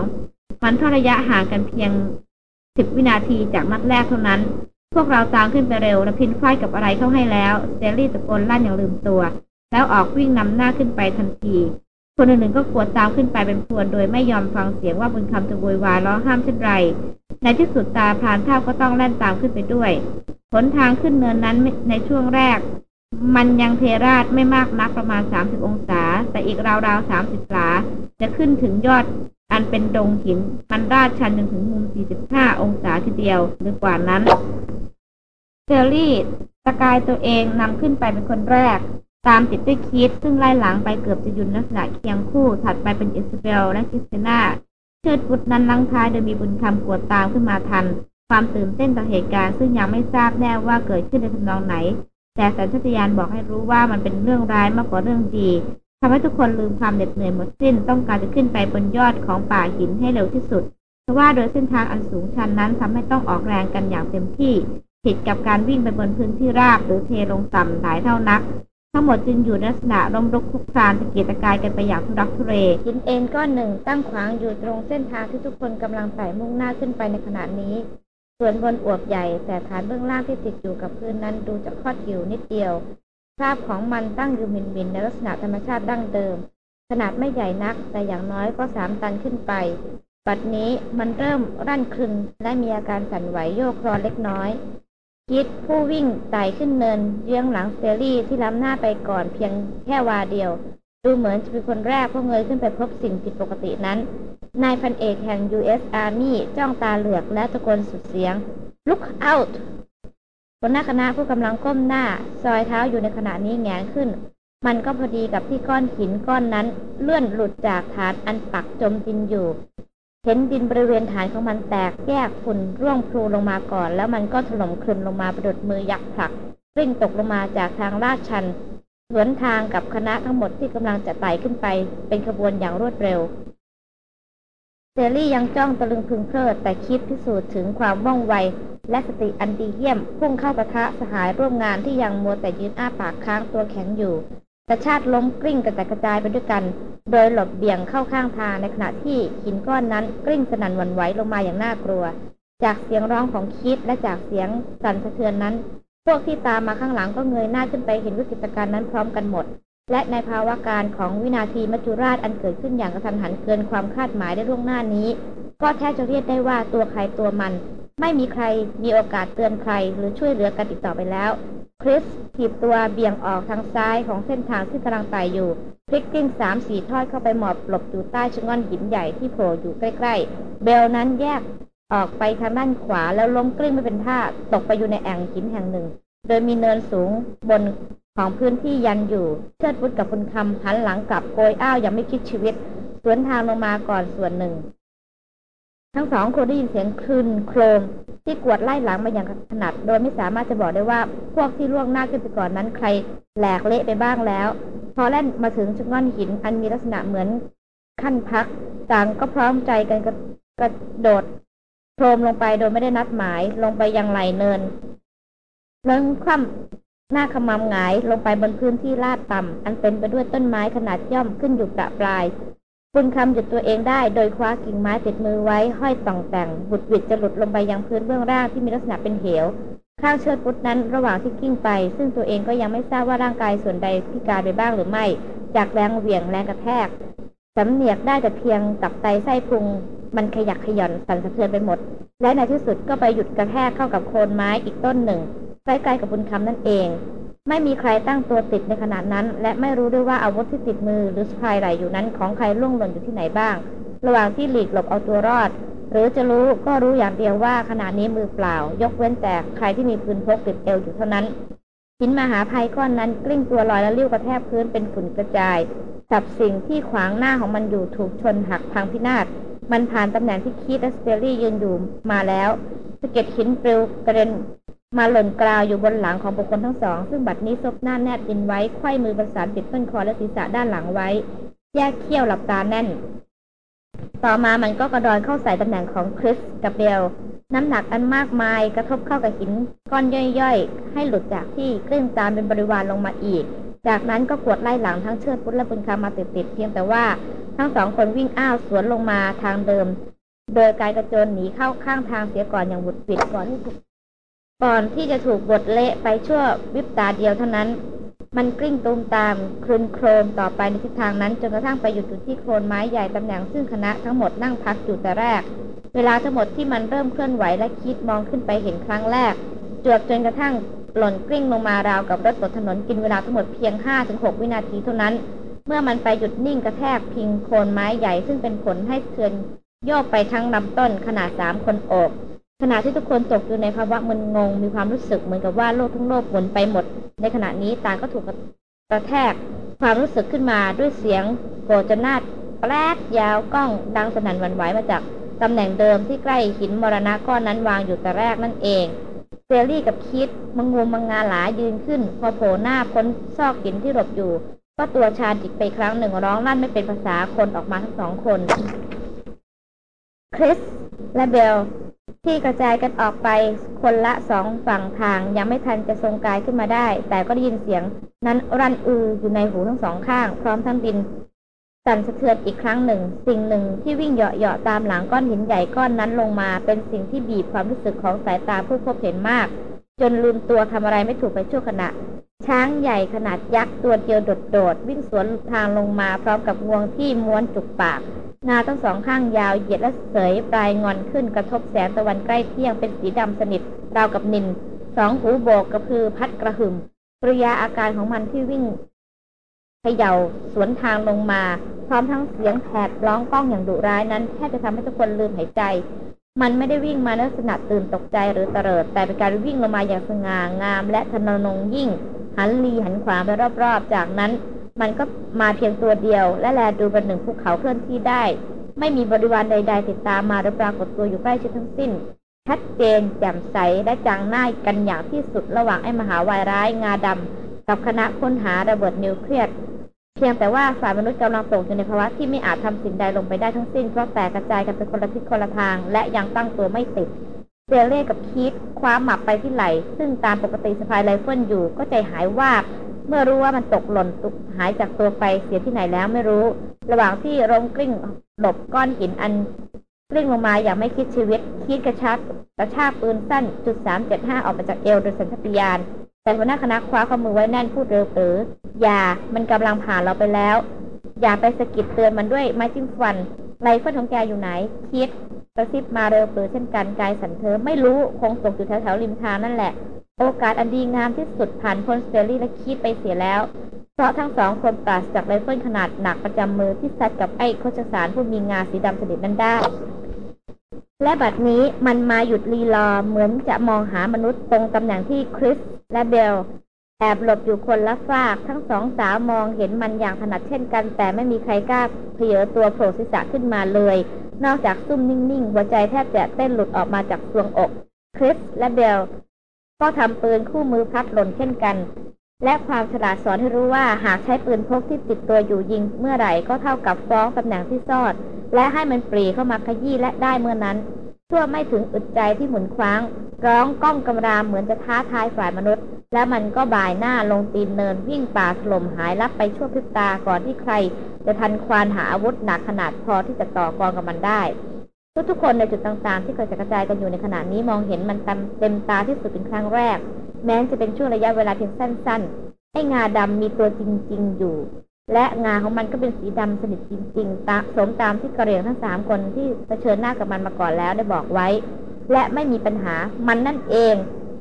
มันท่าระยะห่างกันเพียงสิบวินาทีจากนัดแรกเท่านั้น วกเราตามขึ้นไปเร็วและพินไฟกับอะไรเข้าให้แล้วสเตลลี่ตะโกนลั่นอย่างลืมตัว แล้วออกวิ่งนำหน้าขึ้นไปทันที คนอื่นๆก็กวดตามขึ้นไปเป็นพวนโดยไม่ยอมฟังเสียงว่าบุญคำจะโวยวายร้องห้ามเช่นไร ในที่สุดตาพรานเท่าก็ต้องแล่นตามขึ้นไปด้วยหนทางขึ้นเนินนั้นในช่วงแรก มันยังเทราดไม่มากนักประมาณ 30 องศา แต่อีกราวๆ 30หลา จะขึ้นถึงยอดอันเป็นดงหิน มันราดชันจนถึงมุม 45 องศาทีเดียวหรือกว่านั้น เจอรี่ตะกายตัวเองนำขึ้นไปเป็นคนแรก ตามติดด้วยคีตซึ่งไล่หลังไปเกือบจะยุนลักษณะเคียงคู่ ถัดไปเป็นอิสเบลและคริสติน่า เชิดพุดนั้นลังท้ายโดยมีบุญคำกวดตามขึ้นมาทัน ความตื่นเต้นต่อเหตุการณ์ซึ่งยังไม่ทราบแน่ว่าเกิดขึ้นในทำนองไหน แต่สัญชาตญาณบอกให้รู้ว่ามันเป็นเรื่องร้ายมากกว่าเรื่องดีทำให้ทุกคนลืมความเหน็ดเหนื่อยหมดสิ้นต้องการจะขึ้นไปบนยอดของป่าหินให้เร็วที่สุดเพราะว่าโดยเส้นทางอันสูงชันนั้นทำให้ต้องออกแรงกันอย่างเต็มที่ ผิดกับการวิ่งไปบนพื้นที่ราบหรือเทลงต่ำหลายเท่านัก ทั้งหมดจึงอยู่ในลักษณะร่มรุกคลุกคลานตะเกียกตะกายกันไปอย่างทุรักทุเลหินเอ็นก้อนหนึ่งตั้งขวางอยู่ตรงเส้นทางที่ทุกคนกำลังไต่มุ่งหน้าขึ้นไปในขณะนี้ ส่วนบนอวบใหญ่ แต่ฐานเบื้องล่างที่ติดอยู่กับพื้นนั้นดูจะคอดอยู่นิดเดียวคราบของมันตั้งอยู่มินมินในลักษณะธรรมชาติดั้งเดิม ขนาดไม่ใหญ่นัก แต่อย่างน้อยก็สามตันขึ้นไปปัดนี้มันเริ่มรั่นครึงและมีอาการสั่นไหวโยกคลอนเล็กน้อย คิดผู้วิ่งไต่ขึ้นเนิน เยื้องหลังเตอรี่ที่ล้ำหน้าไปก่อนเพียงแค่วาเดียว ดูเหมือนจะเป็นคนแรกเพราะเงยขึ้นไปพบสิ่งผิดปกตินั้น นายพันเอกแห่ง U.S. Army จ้องตาเหลือกและตะโกนสุดเสียง Look out คนหน้าคณะผู้กำลังก้มหน้า ซอยเท้าอยู่ในขณะนี้แงนขึ้น มันก็พอดีกับที่ก้อนหินก้อนนั้น เลื่อนหลุดจากฐานอันปักจมดินอยู่ เห็นดินบริเวณฐานของมันแตกแยกฝุ่นร่วงพลูลงมาก่อน แล้วมันก็ถล่มคลึนลงมาประดุดมือยักษ์ผลักกลิ้งตกลงมาจากทางลาดชันสวนทางกับคณะทั้งหมดที่กำลังจะไต่ขึ้นไป เป็นขบวนอย่างรวดเร็วเซรี่ยังจ้องตะลึงพรึงเพริดแต่คีธพิสูจน์ถึงความว่องไว และสติอันดีเยี่ยม พุ่งเข้าปะทะสหายร่วมงานที่ยังมัวแต่ยืนอ้าปากค้างตัวแข็งอยู่ แต่ชาติล้มกลิ้งกระจัดกระจายไปด้วยกัน โดยหลบเบี่ยงเข้าข้างทางในขณะที่หินก้อนนั้นกลิ้งสนั่นหวั่นไหวลงมาอย่างน่ากลัว จากเสียงร้องของคิดและจากเสียงสั่นสะเทือนนั้น พวกที่ตามมาข้างหลังก็เงยหน้าขึ้นไปเห็นวิกฤตการณ์นั้นพร้อมกันหมด และในภาวะการของวินาทีมัจจุราชอันเกิดขึ้นอย่างกระทันหันเกินความคาดหมายได้ล่วงหน้านี้ ก็แทบจะเรียกได้ว่าตัวใครตัวมัน ไม่มีใครมีโอกาสเตือนใครหรือช่วยเหลือกันอีกต่อไปแล้วคริสถีบตัวเบี่ยงออกทางซ้ายของเส้นทางที่กำลังไต่อยู่พลิกกิ้งสามสี่ทอดเข้าไปหมอบหลบอยู่ใต้ชะง่อนหินใหญ่ที่โผล่อยู่ใกล้ๆ เบลนั้นแยกออกไปทางด้านขวาแล้วล้มกลิ้งไม่เป็นท่าตกไปอยู่ในแอ่งหินแห่งหนึ่ง โดยมีเนินสูงบน ของพื้นที่ยันอยู่ เชิดพุทธกับคุณคำหันหลังกลับโกยอ้าวยังไม่คิดชีวิต สวนทางลงมาก่อนส่วนหนึ่ง ทั้งสองคนได้ยินเสียงคลืนโครมที่กวดไล่หลังมาอย่างถนัด โดยไม่สามารถจะบอกได้ว่าพวกที่ล่วงหน้าขึ้นไปก่อนนั้นใครแหลกเละไปบ้างแล้ว พอแล่นมาถึงชะง่อนหินอันมีลักษณะเหมือนขั้นพัก ต่างก็พร้อมใจกันกระกระโดดโครมลงไปโดยไม่ได้นัดหมายลงไปยังไหลเนินเลิงคว่ำ หน้าขมำหงายลงไปบนพื้นที่ลาดต่ำอันเป็นไปด้วยต้นไม้ขนาดย่อมขึ้นอยู่ประปลาย บุญคำหยุดตัวเองได้โดยคว้ากิ่งไม้ติดมือไว้ห้อยต่องแต่งบุดวิดจะหลุดลงไปยังพื้นเบื้องล่างที่มีลักษณะเป็นเหว ข้างเชิดพุทธนั้นระหว่างที่กิ้งไป ซึ่งตัวเองก็ยังไม่ทราบว่าร่างกายส่วนใดพิการไปบ้างหรือไม่ จากแรงเหวี่ยงแรงกระแทกสำเนียกได้แต่เพียงตับไตไส้พุง มันขยักขย่อนสั่นสะเทือนไปหมด และในที่สุดก็ไปหยุดกระแทกเข้ากับโคนไม้อีกต้นหนึ่ง ล้ๆกับบุญคำนั่นเอง ไม่มีใครตั้งตัวติดในขณะนั้น และไม่รู้ด้วยว่าอาวุธที่ติดมือหรือสพายไหลอยู่นั้นของใครล่วงหล่นอยู่ที่ไหนบ้าง ระหว่างที่หลีกหลบเอาตัวรอด หรือจะรู้ก็รู้อย่างเดียวว่าขณะนี้มือเปล่า ยกเว้นแต่ใครที่มีปืนพกติดเอวอยู่เท่านั้นหินมหาภัยก้อนนั้นกลิ้งตัวลอยและลิ้วกระแทกพื้นเป็นฝุ่นกระจายสับสิ่งที่ขวางหน้าของมันอยู่ถูกชนหักพังพินาศ มันผ่านตำแหน่งที่คีตและสเตอรี่ยืนอยู่มาแล้วสะเก็ดหินปลิวกระเด็น มาหล่นกราวอยู่บนหลังของบุคคลทั้งสอง ซึ่งบัดนี้ซบหน้าแนบดินไว้ไขว้มือประสานปิดต้นคอและศีรษะด้านหลังไว้ แยกเขี้ยวหลับตาแน่น ต่อมามันก็กระดอนเข้าใส่ตำแหน่งของคริสกับเบล น้ำหนักอันมากมายกระทบเข้ากับหินก้อนย่อยๆ ให้หลุดจากที่กลิ้งตามเป็นบริวารลงมาอีก จากนั้นก็กวดไล่หลังทั้งเชิดพุทธและบุญคามาติดๆเพียงแต่ว่าทั้งสองคนวิ่งอ้าวสวนลงมาทางเดิม โดยการกระโจนหนีเข้าข้างทางเสียก่อนอย่างบุดปิดก่อนที่ ก่อนที่จะถูกบดเละไปชั่ววิบตาเดียวเท่านั้น มันกลิ้งตูมตามคลุนโครมต่อไปในทิศทางนั้นจนกระทั่งไปหยุดอยู่ที่โคนไม้ใหญ่ตำแหน่งซึ่งคณะทั้งหมดนั่งพักอยู่แต่แรก เวลาทั้งหมดที่มันเริ่มเคลื่อนไหวและคิดมองขึ้นไปเห็นครั้งแรก จวบจนกระทั่งหล่นกลิ้งลงมาราวกับรถบนถนนกินเวลาทั้งหมดเพียง 5-6 วินาทีเท่านั้น เมื่อมันไปหยุดนิ่งกระแทกพิงโคนไม้ใหญ่ซึ่งเป็นผลให้เทือนโยกไปทั้งลำต้นขนาดสามคนโอบ ขณะที่ทุกคนตกอยู่ในภาวะมึนงง มีความรู้สึกเหมือนกับว่าโลกทั้งโลกหมุนไปหมด ในขณะนี้ต่างก็ถูกกระแทกความรู้สึกขึ้นมาด้วยเสียงโกรจนาดแปลกยาวก้องดังสนั่นหวันไหวมาจากตำแหน่งเดิมที่ใกล้หินมรณะก้อนนั้นวางอยู่แต่แรกนั่นเองเซรี่กับคิดมังงมมังงาหลายืนขึ้น พอโผล่หน้าพ้นซอกหินที่หลบอยู่ ก็ตัวชาจิกไปครั้งหนึ่งร้องลั่นไม่เป็นภาษาคนออกมาทั้งสองคนคริสและเบล ที่กระจายกันออกไปคนละสองฝั่งทาง ยังไม่ทันจะทรงกายขึ้นมาได้ แต่ก็ได้ยินเสียง นั้นรันอืออยู่ในหูทั้งสองข้าง พร้อมทั้งดิน สั่นสะเทือนอีกครั้งหนึ่ง สิ่งหนึ่งที่วิ่งเหาะๆตามหลังก้อนหินใหญ่ก้อนนั้นลงมา เป็นสิ่งที่บีบความรู้สึกของสายตาผู้พบเห็นมาก จนลืมตัวทำอะไรไม่ถูกไปชั่วขณะ ช้างใหญ่ขนาดยักษ์ตัวเดียวโดดๆวิ่งสวนทางลงมาพร้อมกับงวงที่ม้วนจุกปาก งาทั้งสองข้างยาวเหยียดและเสยปลายงอนขึ้นกระทบแสงตะวันใกล้เที่ยงเป็นสีดำสนิทราวกับนินสองหูโบกกระพือพัดกระหึ่มปริยาอาการของมันที่วิ่งเขย่าสวนทางลงมา พร้อมทั้งเสียงแผดร้องก้องอย่างดุร้ายนั้นแทบจะทำให้ทุกคนลืมหายใจ มันไม่ได้วิ่งมาลักษณะตื่นตกใจหรือเตลิด แต่เป็นการวิ่งลงมาอย่างสง่างาม และทะนงยิ่ง หันลีหันขวาไปรอบๆ จากนั้น มันก็มาเพียงตัวเดียว และแลดูเป็นหนึ่งภูเขาเคลื่อนที่ได้ ไม่มีบริวารใด ๆ ติดตามมาหรือปรากฏตัวอยู่ใกล้ชิดทั้งสิ้น ชัดเจนแจ่มใสและจังหน้ากันอย่างที่สุดระหว่างไอ้มหาวายร้ายงาดำกับคณะค้นหาระเบิดนิวเคลียร์เพียงแต่ว่าฝ่ายมนุษย์กำลังตกอยู่ในภาวะที่ไม่อาจทำสิ่งใดลงไปได้ทั้งสิ้นเพราะแตกกระจายกันเป็นคนละทิศคนละทาง และยังตั้งตัวไม่ติดเซเล่กับคีธคว้าหมับไปที่ไหล่ ซึ่งตามปกติสะพายไรเฟิลอยู่ก็ใจหายวาบ เมื่อรู้ว่ามันตกหล่นตกหายจากตัวไปเสียที่ไหนแล้วไม่รู้ ระหว่างที่ล้มกลิ้งหลบก้อนหินอันกลิ้งลงมาอย่างไม่คิดชีวิต คีธกระชักกระชากปืนสั้นจุดสามเจ็ดห้าออกมาจากเอวโดยสัญชาตญาณแต่หัวหน้าคณะคว้าข้อมือไว้แน่นพูดเร็วปรื๋ออย่ามันกำลังผ่านเราไปแล้ว อย่าไปสะกิดเตือนมันด้วยไม้จิ้มฟัน ไรเฟิลของแกอยู่ไหน คีธกระซิบมาเร็วปรื๋อเช่นกันกายสันเธอไม่รู้คงตกอยู่แถวๆริมทางนั่นแหละ โอกาสอันดีงามที่สุดผ่านพ้นสเตอรี่และคีธไปเสียแล้ว เพราะทั้งสองคนปราศจากไรเฟิลขนาดหนักประจำมือที่ซัดกับไอ้โคชสารผู้มีงาสีดำสนิทนั้นได้ และบัดนี้มันมาหยุดรีรอเหมือนจะมองหามนุษย์ตรงตำแหน่งที่คริสและเบล แอบหลบอยู่คนละฝากทั้งสองสาวมองเห็นมันอย่างถนัดเช่นกัน แต่ไม่มีใครกล้าเพยตัวโผล่ศีรษะขึ้นมาเลย นอกจากซุ่มนิ่งๆ หัวใจแทบจะเต้นหลุดออกมาจากทรวงอก คริสและเบล ก็ทำปืนคู่มือพัดหล่นเช่นกัน และความฉลาดสอนให้รู้ว่าหากใช้ปืนพกที่ติดตัวอยู่ยิงเมื่อไหร่ก็เท่ากับฟ้องตำแหน่งที่ซ่อนและให้มันปรีเข้ามาขยี้และได้เมื่อนั้นชั่วไม่ถึงอึดใจที่หมุนคว้าง ร้องก้องกำรามเหมือนจะท้าทายฝ่ายมนุษย์ และมันก็บ่ายหน้าลงตีนเนินวิ่งป่าถล่มหายลับไปชั่วพริบตาก่อนที่ใคร จะทันควานหาอาวุธหนักขนาดพอที่จะต่อกรกับมันได้ ทุกๆคนในจุดต่างๆ ที่เคยกระจายกันอยู่ในขณะนี้มองเห็นมันเต็มตาที่สุดเป็นครั้งแรก แม้จะเป็นช่วงระยะเวลาเพียงสั้นๆให้งาดำมีตัวจริง ๆ อยู่ และงาของมันก็เป็นสีดำสนิทจริงๆตาสมตามที่กระเรียงทั้งสามคนที่เผชิญหน้ากับมันมาก่อนแล้วได้บอกไว้ และไม่มีปัญหามันนั่นเอง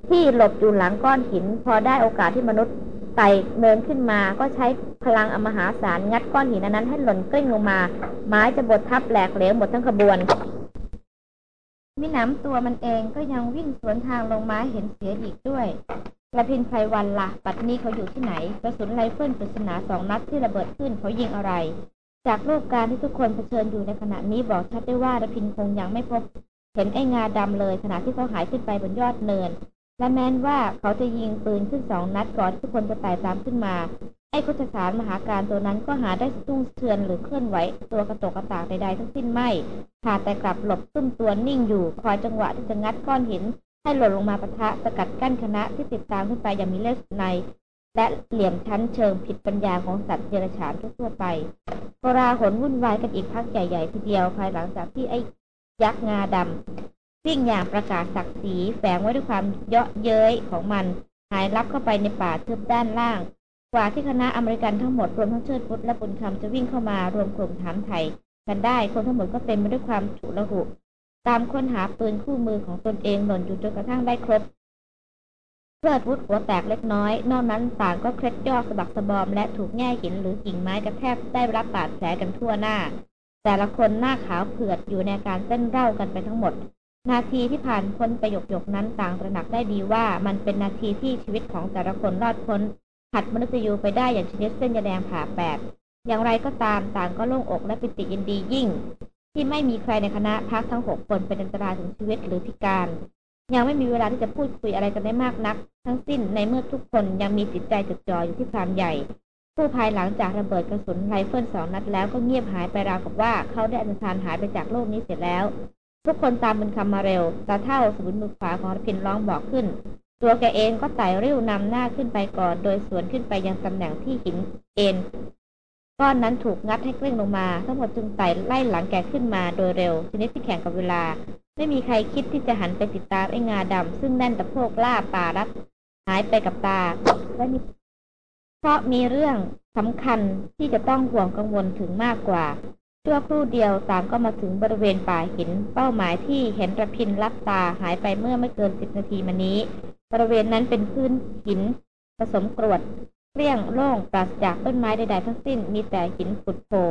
ที่หลบอยู่หลังก้อนหิน พอได้โอกาสที่มนุษย์ไต่เดินขึ้นมา ก็ใช้พลังอมหาศาลงัดก้อนหินนั้นให้หล่นกลิ้งลงมา ไม้จะบดทับแหลกเหลวหมดทั้งขบวนมิหนำตัวมันเองก็ยังวิ่งสวนทางลงมาเห็นเสียอีกด้วยกระพินไพรวันละ่ะ ปัดนี้เขาอยู่ที่ไหน กระสุนไรเฟิลปริศนาสองนัดที่ระเบิดขึ้นเขายิงอะไร จากรูปการที่ทุกคนเผชิญอยู่ในขณะนี้บอกชัดได้ว่าระพินคงยังไม่พบ เห็นไอ้งาดำเลยขณะที่เขาหายขึ้นไปบนยอดเนิน และแม้นว่าเขาจะยิงปืนขึ้นสองนัดก่อนทุกคนจะไต่ตามขึ้นมา ไอ้คุชสารมหาการตัวนั้นก็หาได้สตุ้งเชือนหรือเคลื่อนไหว ตัวกระตกกระตากใดๆทั้งสิ้นไม่ขาดแต่กลับหลบซุ่มตัวนิ่งอยู่ คอยจังหวะที่จะงัดก้อนหิน ให้หล่นลงมาปะทะสกัดกั้นคณะที่ติดตามขึ้นไปอย่างมีเลือดใน และเหลี่ยมชั้นเชิงผิดปัญญาของสัตว์เดรัจฉานทั่วไปโกราหนวุ่นวายกันอีกพักใหญ่ๆทีเดียวภายหลังจากที่ไอ้ยักษ์งาดำ วิ่งอย่างประกาศศักดิ์ศรีแฝงไว้ด้วยความเยาะเย้ยของมัน หายลับเข้าไปในป่าทึบด้านล่าง กว่าที่คณะอเมริกันทั้งหมดรวมทั้งเชิดพุทธและบุญคำจะวิ่งเข้ามารวมกลุ่มถามไทยกันได้คนทั้งหมดก็เต็มไปด้วยความฉุกละหุตามค้นหาปืนคู่มือของตนเองหล่นอยู่จนกระทั่งได้ครบเพื่อพุทธหัวแตกเล็กน้อย นอกนั้นต่างก็เคล็ดย่อสะบักสะบอมและถูกแง่หินหรือกิ่งไม้กระแทกได้รับบาดแผลกันทั่วหน้า แต่ละคนหน้าขาวเผือดอยู่ในการเต้นเร่ากันไปทั้งหมด นาทีที่ผ่านพ้นไปหยกๆนั้นต่างตระหนักได้ดีว่ามันเป็นนาทีที่ชีวิตของแต่ละคนรอดพ้นหัดมนุษยูไปได้อย่างชนิดเส้นยาแดงผ่าแปดอย่างไรก็ตามต่างก็โล่งอกและปิติยินดียิ่ง ที่ไม่มีใครในคณะพักทั้งหกคนเป็นอันตรายถึงชีวิตหรือพิการ ยังไม่มีเวลาที่จะพูดคุยอะไรกันได้มากนัก ทั้งสิ้นในเมื่อทุกคนยังมีจิตใจจดจ่ออยู่ที่พรามใหญ่ ผู้ภายหลังจากระเบิดกระสุนไรเฟิลสองนัดแล้วก็เงียบหายไปราวกับว่าเขาได้อันตรธานหายไปจากโลกนี้เสร็จแล้ว ทุกคนตามบุญคำมาเร็ว ตาเท่าสมุนมือขวาของรพินร้องบอกขึ้น ตัวแกเองก็ไต่ริ้วนำหน้าขึ้นไปก่อน โดยสวนขึ้นไปยังตำแหน่งที่หินเอ็นก้อนนั้นถูกงัดให้กลิ้งลงมา ทั้งหมดจึงไต่ไล่หลังแกขึ้นมาโดยเร็ว ชนิดที่แข่งกับเวลา ไม่มีใครคิดที่จะหันไปติดตามไอ้งาดำซึ่งแน่นตะโพกล่าป่ารัดหายไปกับตาและมีเพราะมีเรื่องสำคัญที่จะต้องห่วงกังวลถึงมากกว่า ชั่วครู่เดียวต่างก็มาถึงบริเวณป่าหิน เป้าหมายที่เห็นระพินรับตาหายไปเมื่อไม่เกินสิบนาทีมานี้ บริเวณนั้นเป็นพื้นหิน ผสมกรวดเปรี้ยงโล่งปราศจากต้นไม้ใดๆทั้งสิ้น มีแต่หินขุดโผล่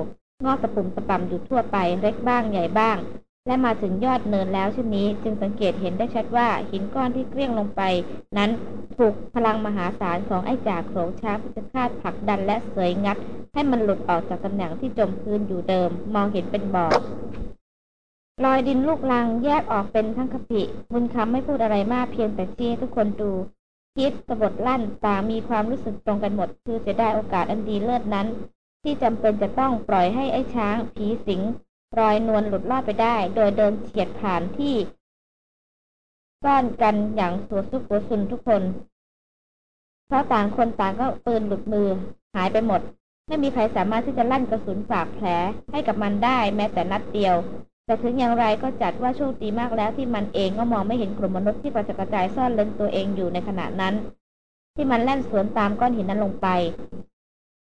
งอกตะปุ่มตะป่ำอยู่ทั่วไปเล็กบ้างใหญ่บ้าง และมาถึงยอดเนินแล้วเช่นนี้ จึงสังเกตเห็นได้ชัดว่าหินก้อนที่เกลี้ยงลงไป นั้นถูกพลังมหาศาลของไอ้จ่าโขงช้างพิจฆาตผลักดันและเสยงัด ให้มันหลุดออกจากตำแหน่งที่จมพื้นอยู่เดิม มองเห็นเป็นบ่อรอยดินลูกลังแยกออกเป็นทั้งขปิบุญคำไม่พูดอะไรมากเพียงแต่ชี้ทุกคนดูคิดสะบดลั่นต่างมีความรู้สึกตรงกันหมด คือเสียดายโอกาสอันดีเลิศนั้น ที่จำเป็นจะต้องปล่อยให้ไอ้ช้าง ผีสิง รอยนวลหลุดลอดไปได้ โดยเดินเฉียดผ่านที่ ซ่อนกันอย่างสัวซุกหัวซุนทุกคน เพราะต่างคนต่างก็ปืนหลุดมือ หายไปหมด ไม่มีใครสามารถที่จะลั่นกระสุนฝากแผลให้กับมันได้แม้แต่นัดเดียว แต่ถึงอย่างไรก็จัดว่าโชคดีมากแล้วที่มันเองก็มองไม่เห็นกลุ่มมนุษย์ที่กระจัดกระจายซ่อนเล้นตัวเองอยู่ในขณะนั้น ที่มันแล่นสวนตามก้อนหินนั้นลงไป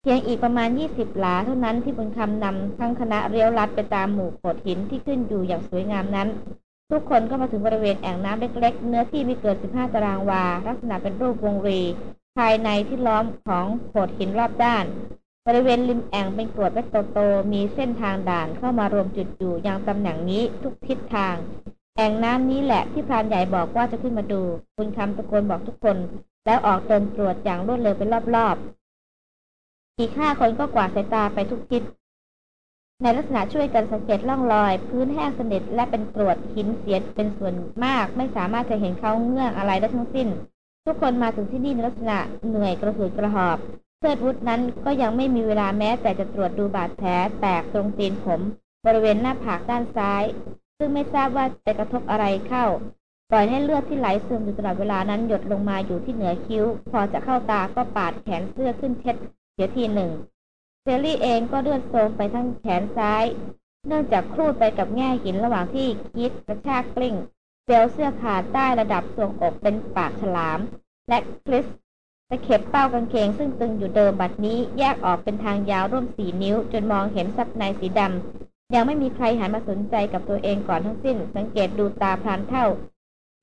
เพียงอีกประมาณยี่สิบหลาเท่านั้นที่บุญคำนำทั้งคณะเรียวลัดไปตามหมู่โขดหินที่ขึ้นอยู่อย่างสวยงามนั้น ทุกคนก็มาถึงบริเวณแอ่งน้ำเล็ก ๆ เนื้อที่ไม่เกินสิบห้าตารางวา ลักษณะเป็นรูปวงรี ภายในที่ล้อมของโขดหินรอบด้าน บริเวณริมแอ่งเป็นกรวดเม็ดโตๆมีเส้นทางด่านเข้ามารวมจุดอยู่ยังตำแหน่งนี้ทุกทิศทาง แอ่งน้ำนี้แหละที่พรานใหญ่บอกว่าจะขึ้นมาดูบุญคำตะโกนบอกทุกคน แล้วออกเดินตรวจอย่างรวดเร็วไปรอบๆ อีกห้าคนก็กวาดสายตาไปทุกทิศในลักษณะช่วยกันสังเกตร่องรอย พื้นแห้งสนิทและเป็นกรวดหินเสียเป็นส่วนมาก ไม่สามารถจะเห็นเขาเงื่องอะไรได้ทั้งสิ้น ทุกคนมาถึงที่นี่ในลักษณะเหนื่อยกระหืดกระหอบเพื่อวุฒนั้นก็ยังไม่มีเวลาแม้ แต่จะตรวจดูบาดแผลแตกตรงตีนผม บริเวณหน้าผากด้านซ้าย ซึ่งไม่ทราบว่าไปกระทบอะไรเข้า ปล่อยให้เลือดที่ไหลซึมอยู่ตลอดเวลานั้นหยดลงมาอยู่ที่เหนือคิ้ว พอจะเข้าตาก็ปาดแขนเสื้อขึ้นเช็ด สียทีหนึ่ง เซลลี่เองก็เลือดโซมไปทั้งแขนซ้าย เนื่องจากครูดไปกับแง่หินระหว่างที่คิดกระชากกลิ้งเซลเสื้อขาดใต้ระดับทรวงอกเป็นปากฉลาม และคริสตะเข็บเป้ากางเกงซึ่งตึงอยู่เดิมบัดนี้แยกออกเป็นทางยาวร่วมสี่นิ้ว จนมองเห็นซับในสีดำยังไม่มีใครหันมาสนใจกับตัวเองก่อนทั้งสิ้น สังเกตดูตาพรานเท่า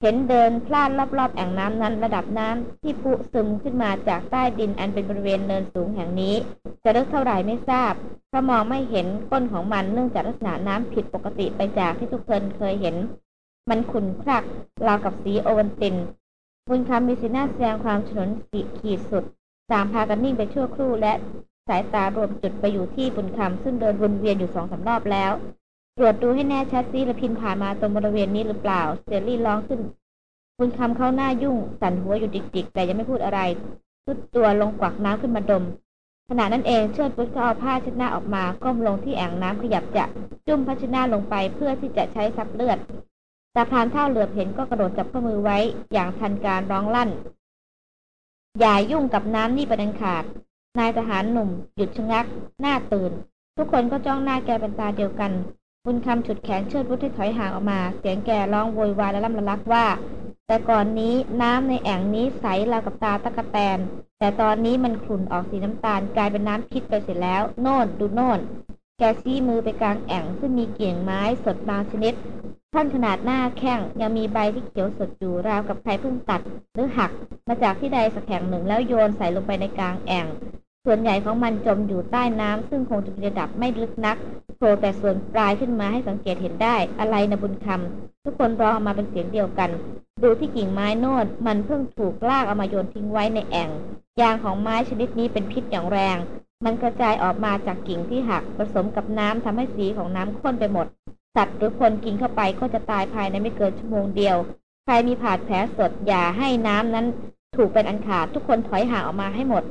เห็นเดินพลาดรอบๆ แอ่งน้ำนั้นระดับน้ำที่พุซึมขึ้นมาจากใต้ดินอันเป็นบริเวณเนินสูงแห่งนี้ จะลึกเท่าไหร่ไม่ทราบเพราะมองไม่เห็นก้นของมันเนื่องจากลักษณะน้ำผิดปกติไปจากที่ทุกคนเคยเห็น มันขุ่นคลักราวกับสีโอวันติน บุญคำมีสีหน้าแสดงความฉนนสีขีดสุดต่างพากันนิ่งไปชั่วครู่และสายตารวมจุดไปอยู่ที่บุญคำซึ่งเดินวนเวียนอยู่สองสารอบแล้ว ตรวจดูให้แน่ชัดซิละพินผ่านมาตรงบริเวณนี้หรือเปล่าเซลลี่ร้องขึ้น บุญคำเข้าหน้ายุ่ง สั่นหัวอยู่ดิกๆ แต่ยังไม่พูดอะไรทุดตัวลงกวักน้ำขึ้นมาดม ขณะนั้นเองเชิดบุญก็เอาผ้าเช็ดหน้าออกมา ก้มลงที่แอ่งน้ำขยับจะจุ่มพัชนาลงไปเพื่อที่จะใช้ซับเลือดตาพานเท่าเหลือบเห็นก็กระโดดจับข้อมือไว้ อย่างทันการร้องลั่น อย่ายุ่งกับน้ำนี่ประเด็นขาด นายทหารหนุ่ม หยุดชะงัก หน้าตื่น ทุกคนก็จ้องหน้าแกเป็นตาเดียวกัน บุญคำฉุดแขนเชิดบุตรให้ถอยห่างออกมา เสียงแกร้องโวยวายและล่ำละลักว่า แต่ก่อนนี้น้ำในแอ่งนี้ใสราวกับตาตะกะแตน แต่ตอนนี้มันขุ่นออกสีน้ำตาลกลายเป็นน้ำพิษไปเสร็จแล้ว โน่นดูโน่น แกชี้มือไปกลางแอ่งซึ่งมีเกี่ยงไม้สดบางชนิด ท่อนขนาดหน้าแข้งยังมีใบที่เขียวสดอยู่ราวกับใครเพิ่งตัด หรือหักมาจากที่ใดสักแห่งหนึ่งแล้วโยนใส่ลงไปในกลางแอ่ง ส่วนใหญ่ของมันจมอยู่ใต้น้ำซึ่งคงจะมีระดับไม่ลึกนักโผล่แต่ส่วนปลายขึ้นมาให้สังเกตเห็นได้ อะไรนะบุญคำทุกคนร้องออกมาเป็นเสียงเดียวกัน ดูที่กิ่งไม้โน่นมันเพิ่งถูกลากเอามาโยนทิ้งไว้ในแอ่ง ยางของไม้ชนิดนี้เป็นพิษอย่างแรง มันกระจายออกมาจากกิ่งที่หักผสมกับน้ำทำให้สีของน้ำข้นไปหมด สัตว์หรือคนกินเข้าไปก็จะตายภายในไม่เกินชั่วโมงเดียว ใครมีผาดแผลสดอย่าให้น้ำนั้น ถูกเป็นอันขาดทุกคนถอยห่างออกมาให้หมด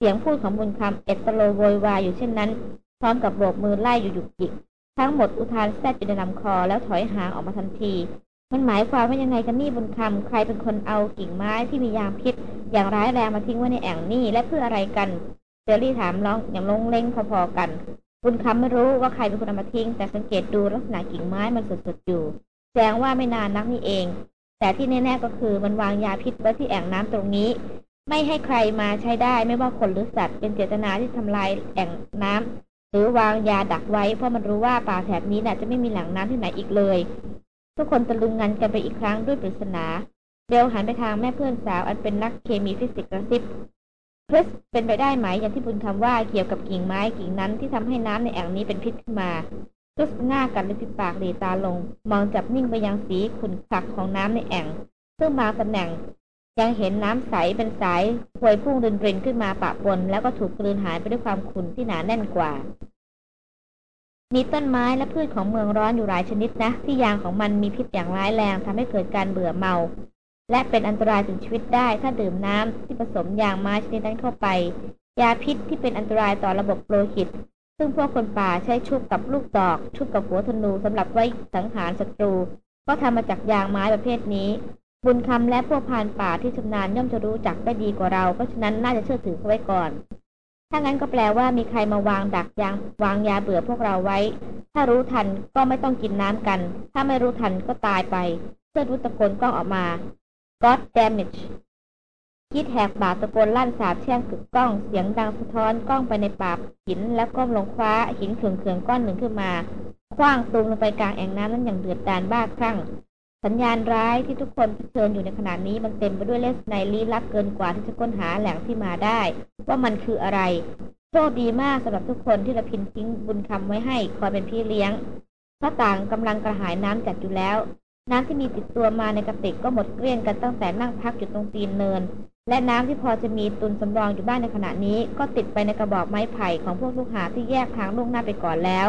เสียงพูดของบุญคำเอดสโลโวยวายอยู่เช่นนั้น พร้อมกับโบกมือไล่อยู่หยุกหยิก ทั้งหมดอุทานแซดอยู่ในลำคอแล้วถอยห่างออกมาทันที มันหมายความว่ายังไงกันนี่บุญคำใครเป็นคนเอากิ่งไม้ที่มียางพิษ อย่างร้ายแรงมาทิ้งไว้ในแอ่งนี่และเพื่ออะไรกันเซอรี่ถามร้องอย่างลงเล้งพอๆกัน บุญคำไม่รู้ว่าใครเป็นคนเอามาทิ้ง แต่สังเกตดูลักษณะกิ่งไม้มันสดๆอยู่แสดงว่าไม่นานนักนี่เอง แต่ที่แน่ๆก็คือมันวางยาพิษไว้ที่แอ่งน้ำตรงนี้ ไม่ให้ใครมาใช้ได้ไม่ว่าคนหรือสัตว์เป็นเจตนาที่ทำลายแอ่งน้ำหรือวางยาดักไว้ เพราะมันรู้ว่าป่าแถบนี้น่ะจะไม่มีแหล่งน้ำที่ไหนอีกเลย ทุกคนตะลึงงันกันไปอีกครั้งด้วยปริศนาเบลหันไปทางแม่เพื่อนสาวอันเป็นนักเคมีฟิสิกส์กระซิบคริสเป็นไปได้ไหมอย่างที่บุญคำว่าเกี่ยวกับกิ่งไม้กิ่งนั้นที่ทำให้น้ำในแอ่งนี้เป็นพิษขึ้นมาคริสหน้ากันเลยปิดปากหลีตาลง มองจับนิ่งไปยังสีขุ่นคลั่กของน้ำในแอ่ง ซึ่งบางตำแหน่ง ยังเห็นน้ำใสเป็นสายพวยพุ่งรินรินขึ้นมาปะปน แล้วก็ถูกกลืนหายไปด้วยความขุ่นที่หนาแน่นกว่า มีต้นไม้และพืชของเมืองร้อนอยู่หลายชนิดนะ ที่ยางของมันมีพิษอย่างร้ายแรงทำให้เกิดการเบื่อเมา และเป็นอันตรายถึงชีวิตได้ถ้าดื่มน้ำที่ผสมยางไม้ชนิดนั้นเข้าไป ยาพิษที่เป็นอันตรายต่อระบบโลหิต ซึ่งพวกคนป่าใช้ชุบกับลูกดอก ชุบกับหัวธนูสำหรับไว้สังหารศัตรู ก็ทำมาจากยางไม้ประเภทนี้ บุญคำและพวกพานป่าที่ชำนาญย่อมจะรู้จักได้ดีกว่าเรา เพราะฉะนั้นน่าจะเชื่อถือเขาไว้ก่อน ถ้างั้นก็แปลว่ามีใครมาวางดักยางวางยาเบื่อพวกเราไว้ ถ้ารู้ทันก็ไม่ต้องกินน้ำกัน ถ้าไม่รู้ทันก็ตายไป เสื้อรุตะโกนกล้องออกมา God damage คิดแหกปากตะโกนลั่นสาบแช่งกึกก้องเสียงดังสะท้อนกล้องไปในปากหินแล้วก้มลงคว้าหินเขื่องๆก้อนหนึ่งขึ้นมาคว้างตูมลงไปกลางแอ่งน้ำนั้นอย่างเดือดดานบ้าคลั่ง สัญญาณร้ายที่ทุกคนเผชิญอยู่ในขณะนี้มันเต็มไปด้วยเลสไนลี้ลับเกินกว่าที่จะค้นหาแหล่งที่มาได้ ว่ามันคืออะไร โชคดีมากสำหรับทุกคนที่ละพินทิ้งบุญคำไว้ให้คอยเป็นพี่เลี้ยงเพราะต่างกำลังกระหายน้ำจัดอยู่แล้ว น้ำที่มีติดตัวมาในกระติกก็หมดเกลี้ยงกันตั้งแต่นั่งพักอยู่ตรงตีนเนิน และน้ำที่พอจะมีตุนสำรองอยู่บ้านในขณะนี้ ก็ติดไปในกระบอกไม้ไผ่ของพวกลูกหาที่แยกทางล่วงหน้าไปก่อนแล้ว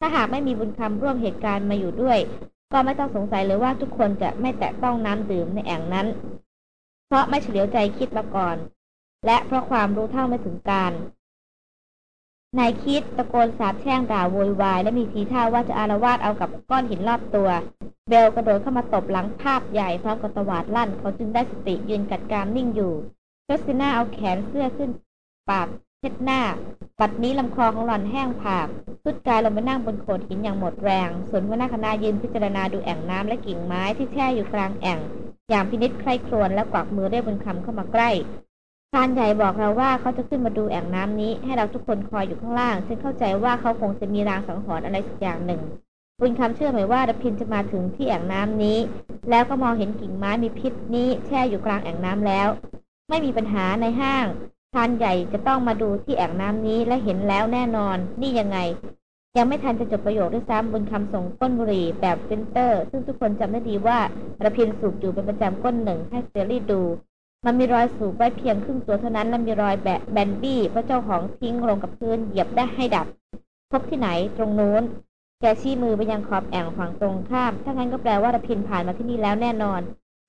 ถ้าหากไม่มีบุญคำร่วมเหตุการณ์มาอยู่ด้วย ก็ไม่ต้องสงสัยเลยว่าทุกคนจะไม่แตะต้องน้ำดื่มในแอ่งนั้น เพราะไม่เฉลียวใจคิดมาก่อน และเพราะความรู้เท่าไม่ถึงการนายคิดตะโกนสาบแช่งด่าโวยวาย และมีทีท่าว่าจะอารวาสเอากับก้อนหินรอบตัว เบลกระโดดเข้ามาตบหลังภาพใหญ่พร้อมกับตวาดลั่น เขาจึงได้สติยืนกัดกรามนิ่งอยู่คริสติน่าเอาแขนเสื้อขึ้น ปาก เช็ดหน้าปัดนี้ลำคอของหล่อนแห้งผากพุดกายลงไปนั่งบนโขดหินอย่างหมดแรง ส่วนหัวหน้าคณะยืนพิจารณาดูแอ่งน้ำและกิ่งไม้ที่แช่อยู่กลางแอ่ง อย่างพินิษใคร่ครวญและกวักมือเรียกบุญคำเข้ามาใกล้พรานใหญ่บอกเราว่าเขาจะขึ้นมาดูแอ่งน้ำนี้ ให้เราทุกคนคอยอยู่ข้างล่าง ซึ่งเข้าใจว่าเขาคงจะมีรางสังหรณ์อะไรสักอย่างหนึ่งบุญคำเชื่อไหมว่ารพินทร์จะมาถึงที่แอ่งน้ำนี้ แล้วก็มองเห็นกิ่งไม้มีพิษนี้แช่อยู่กลางแอ่งน้ำแล้ว ไม่มีปัญหานายห้าง พรานใหญ่จะต้องมาดูที่แอ่งน้ำนี้และเห็นแล้วแน่นอน นี่ยังไง ยังไม่ทันจะจบประโยคด้วยซ้ำบุญคำส่งก้นบุหรี่แบบฟิลเตอร์ ซึ่งทุกคนจำได้ดีว่ารพินทร์สูบอยู่เป็นประจำก้นหนึ่งให้เซรี่ดู มันมีรอยสูบไว้เพียงครึ่งตัวเท่านั้นและมีรอยแบแบนบี้เพราะเจ้าของทิ้งลงกับพื้นเหยียบขยี้ให้ดับ พบที่ไหนตรงนู้นแกชี้มือไปยังขอบแอ่งฝั่งตรงข้าม ถ้างั้นก็แปลว่าระพินผ่านมาที่นี่แล้วแน่นอน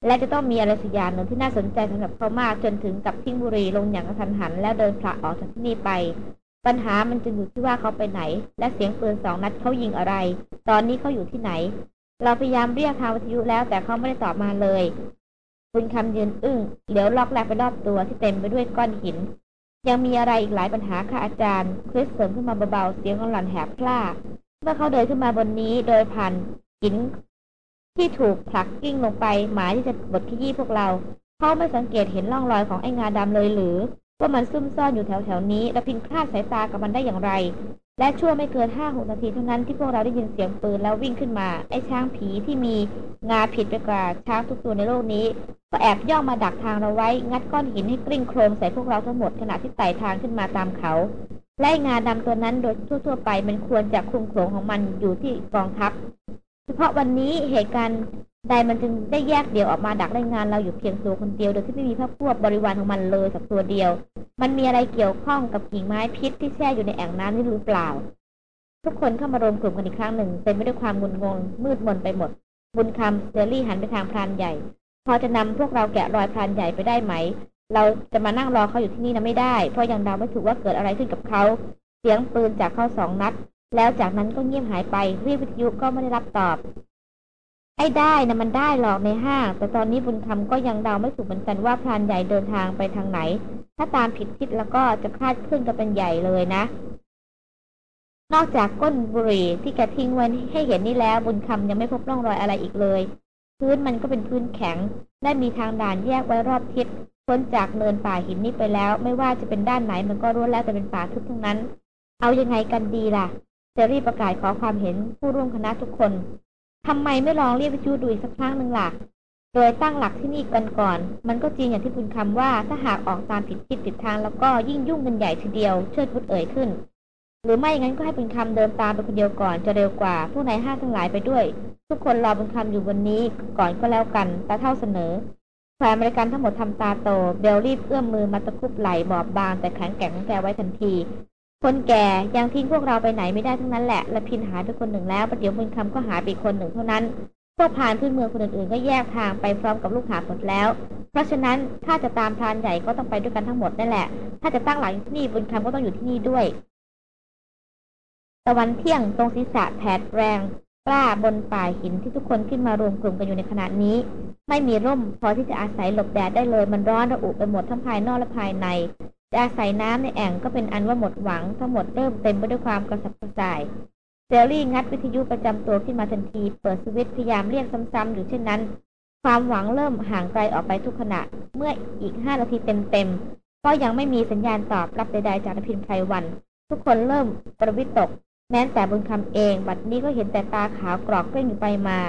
และจะต้องมีอะไรสักอย่างหนึ่งที่น่าสนใจสำหรับเขามากจนถึงกับทิ้งบุหรีลงอย่างกระทันหัน แล้วเดินผละออกจากที่นี่ไป ปัญหามันจึงอยู่ที่ว่าเขาไปไหน และเสียงปืนสองนัดเขายิงอะไร ตอนนี้เขาอยู่ที่ไหน เราพยายามเรียกทางวิทยุแล้วแต่เขาไม่ได้ตอบมาเลยบุญคำยืนอึ้งเหลียวล็อกแลกไปรอบตัวที่เต็มไปด้วยก้อนหิน ยังมีอะไรอีกหลายปัญหาค่ะอาจารย์คริสเสริมขึ้นมาเบาๆเสียงของหล่อนแหบพล่าเมื่อเขาเดินขึ้นมาบนนี้โดยผ่านหิน ที่ถูกผลักกิ้งลงไปหมายที่จะบดขยี้พวกเรา เขาไม่สังเกตเห็นร่องรอยของไอ้งาดำเลยหรือ ว่ามันซุ่มซ่อนอยู่แถวๆนี้ และพินคลาดสายตากับมันได้อย่างไร และชั่วไม่เกินห้าหกนาทีเท่านั้นที่พวกเราได้ยินเสียงปืนแล้ววิ่งขึ้นมา ไอ้ช้างผีที่มีงาผิดไปกว่าช้างทุกตัวในโลกนี้ ก็แอบย่องมาดักทางเราไว้ งัดก้อนหินให้กลิ้งโครมใส่พวกเราทั้งหมดขณะที่ไต่ทางขึ้นมาตามเขาและงาดำตัวนั้นโดยทั่วๆไปมันควรจะคุมโขลงของมันอยู่ที่กองทัพ เฉพาะวันนี้เหตุการณ์ใดมันจึงได้แยกเดี่ยวออกมาดักรายงานเราอยู่เพียงตัวคนเดียวโดยที่ไม่มีพวกพวกบริวารของมันเลยสักตัวเดียว มันมีอะไรเกี่ยวข้องกับกิ่งไม้พิษที่แช่อยู่ในแอ่งน้ำนี่หรือเปล่า ทุกคนเข้ามารวมกลุ่มกันอีกครั้งหนึ่งเต็มไปด้วยความงุนงง มืดมนไปหมด บุญคำเซอรี่หันไปทางพรานใหญ่ พอจะนำพวกเราแกะรอยพรานใหญ่ไปได้ไหม เราจะมานั่งรอเขาอยู่ที่นี่นะไม่ได้ เพราะยังเดาไม่ถูกว่าเกิดอะไรขึ้นกับเขา เสียงปืนจากเขาสองนัด แล้วจากนั้นก็เงียบหายไปรีบวิทยุก็ไม่ได้รับตอบ ไอ้ได้นะมันได้หรอกในห้าง แต่ตอนนี้บุญคำก็ยังเดาไม่ถูกเหมือนกันว่าพรานใหญ่เดินทางไปทางไหน ถ้าตามผิดทิศแล้วก็จะคลาดเคลื่อนกันเป็นใหญ่เลยนะ นอกจากก้นบุหรี่ที่แกทิ้งไว้ให้เห็นนี่แล้ว บุญคำยังไม่พบร่องรอยอะไรอีกเลย พื้นมันก็เป็นพื้นแข็ง และมีทางด่านแยกไว้รอบทิศพ้นจากเนินป่าหินนี้ไปแล้ว ไม่ว่าจะเป็นด้านไหนมันก็รู้แล้วแต่เป็นป่าทึบทั้งนั้น เอายังไงกันดีล่ะ เซรี่ประกาศขอความเห็นผู้ร่วมคณะทุกคนทำไมไม่ลองเรียกวิทยุดูอีกสักครั้งหนึ่งล่ะ โดยตั้งหลักที่นี่กันก่อน มันก็จริงอย่างที่คุณคำว่าถ้าหากออกตามผิดทิศผิดทางแล้วก็ยิ่งยุ่งกันใหญ่ทีเดียวเชิดพุดเอ่ยขึ้น หรือไม่อย่างนั้นก็ให้บุญคำเดินตามไปคนเดียวก่อนจะเร็วกว่า ผู้นายห้าทั้งหลายไปด้วย ทุกคนรอบุญคำอยู่บนนี้ก่อนก็แล้วกันตาเท่าเสนอฝ่ายอเมริกันทั้งหมดทำตาโต เบลรีบเอื้อมมือมาตะคุบไหล่บอบบางแต่แข็งแกร่งของแกไว้ทันที คนแก่ยังทิ้งพวกเราไปไหนไม่ได้ทั้งนั้นแหละละพินหายไปคนหนึ่งแล้วประเดี๋ยวบุญคำก็หายไปคนหนึ่งเท่านั้น พวกพานพื้นเมืองคนอื่นๆก็แยกทางไปพร้อมกับลูกหาหมดแล้ว เพราะฉะนั้นถ้าจะตามพรานใหญ่ก็ต้องไปด้วยกันทั้งหมดนั่นแหละ ถ้าจะตั้งหลักที่นี่บุญคำก็ต้องอยู่ที่นี่ด้วย ตะวันเที่ยงตรงศีรษะแผดแรงกล้าบนป่าหินที่ทุกคนขึ้นมารวมกลุ่มกันอยู่ในขณะนี้ ไม่มีร่มพอที่จะอาศัยหลบแดดได้เลยมันร้อนระอุไปหมดทั้งภายนอกและภายใน อาศัยน้ำในแอ่งก็เป็นอันว่าหมดหวังทั้งหมดเริ่มเต็มไปด้วยความกระสับกระส่ายเซลลี่งัดวิทยุประจำตัวขึ้นมาทันที เปิดสวิตช์พยายามเรียกซ้ำๆอยู่เช่นนั้น ความหวังเริ่มห่างไกลออกไปทุกขณะ เมื่ออีกห้านาทีเต็มๆก็ยังไม่มีสัญญาณตอบรับใดๆจากนพินไพรวัน ทุกคนเริ่มประวิตก แม้แต่บุญคำเอง บัดนี้ก็เห็นแต่ตาขาวกรอกเกล้งอยู่ไปมา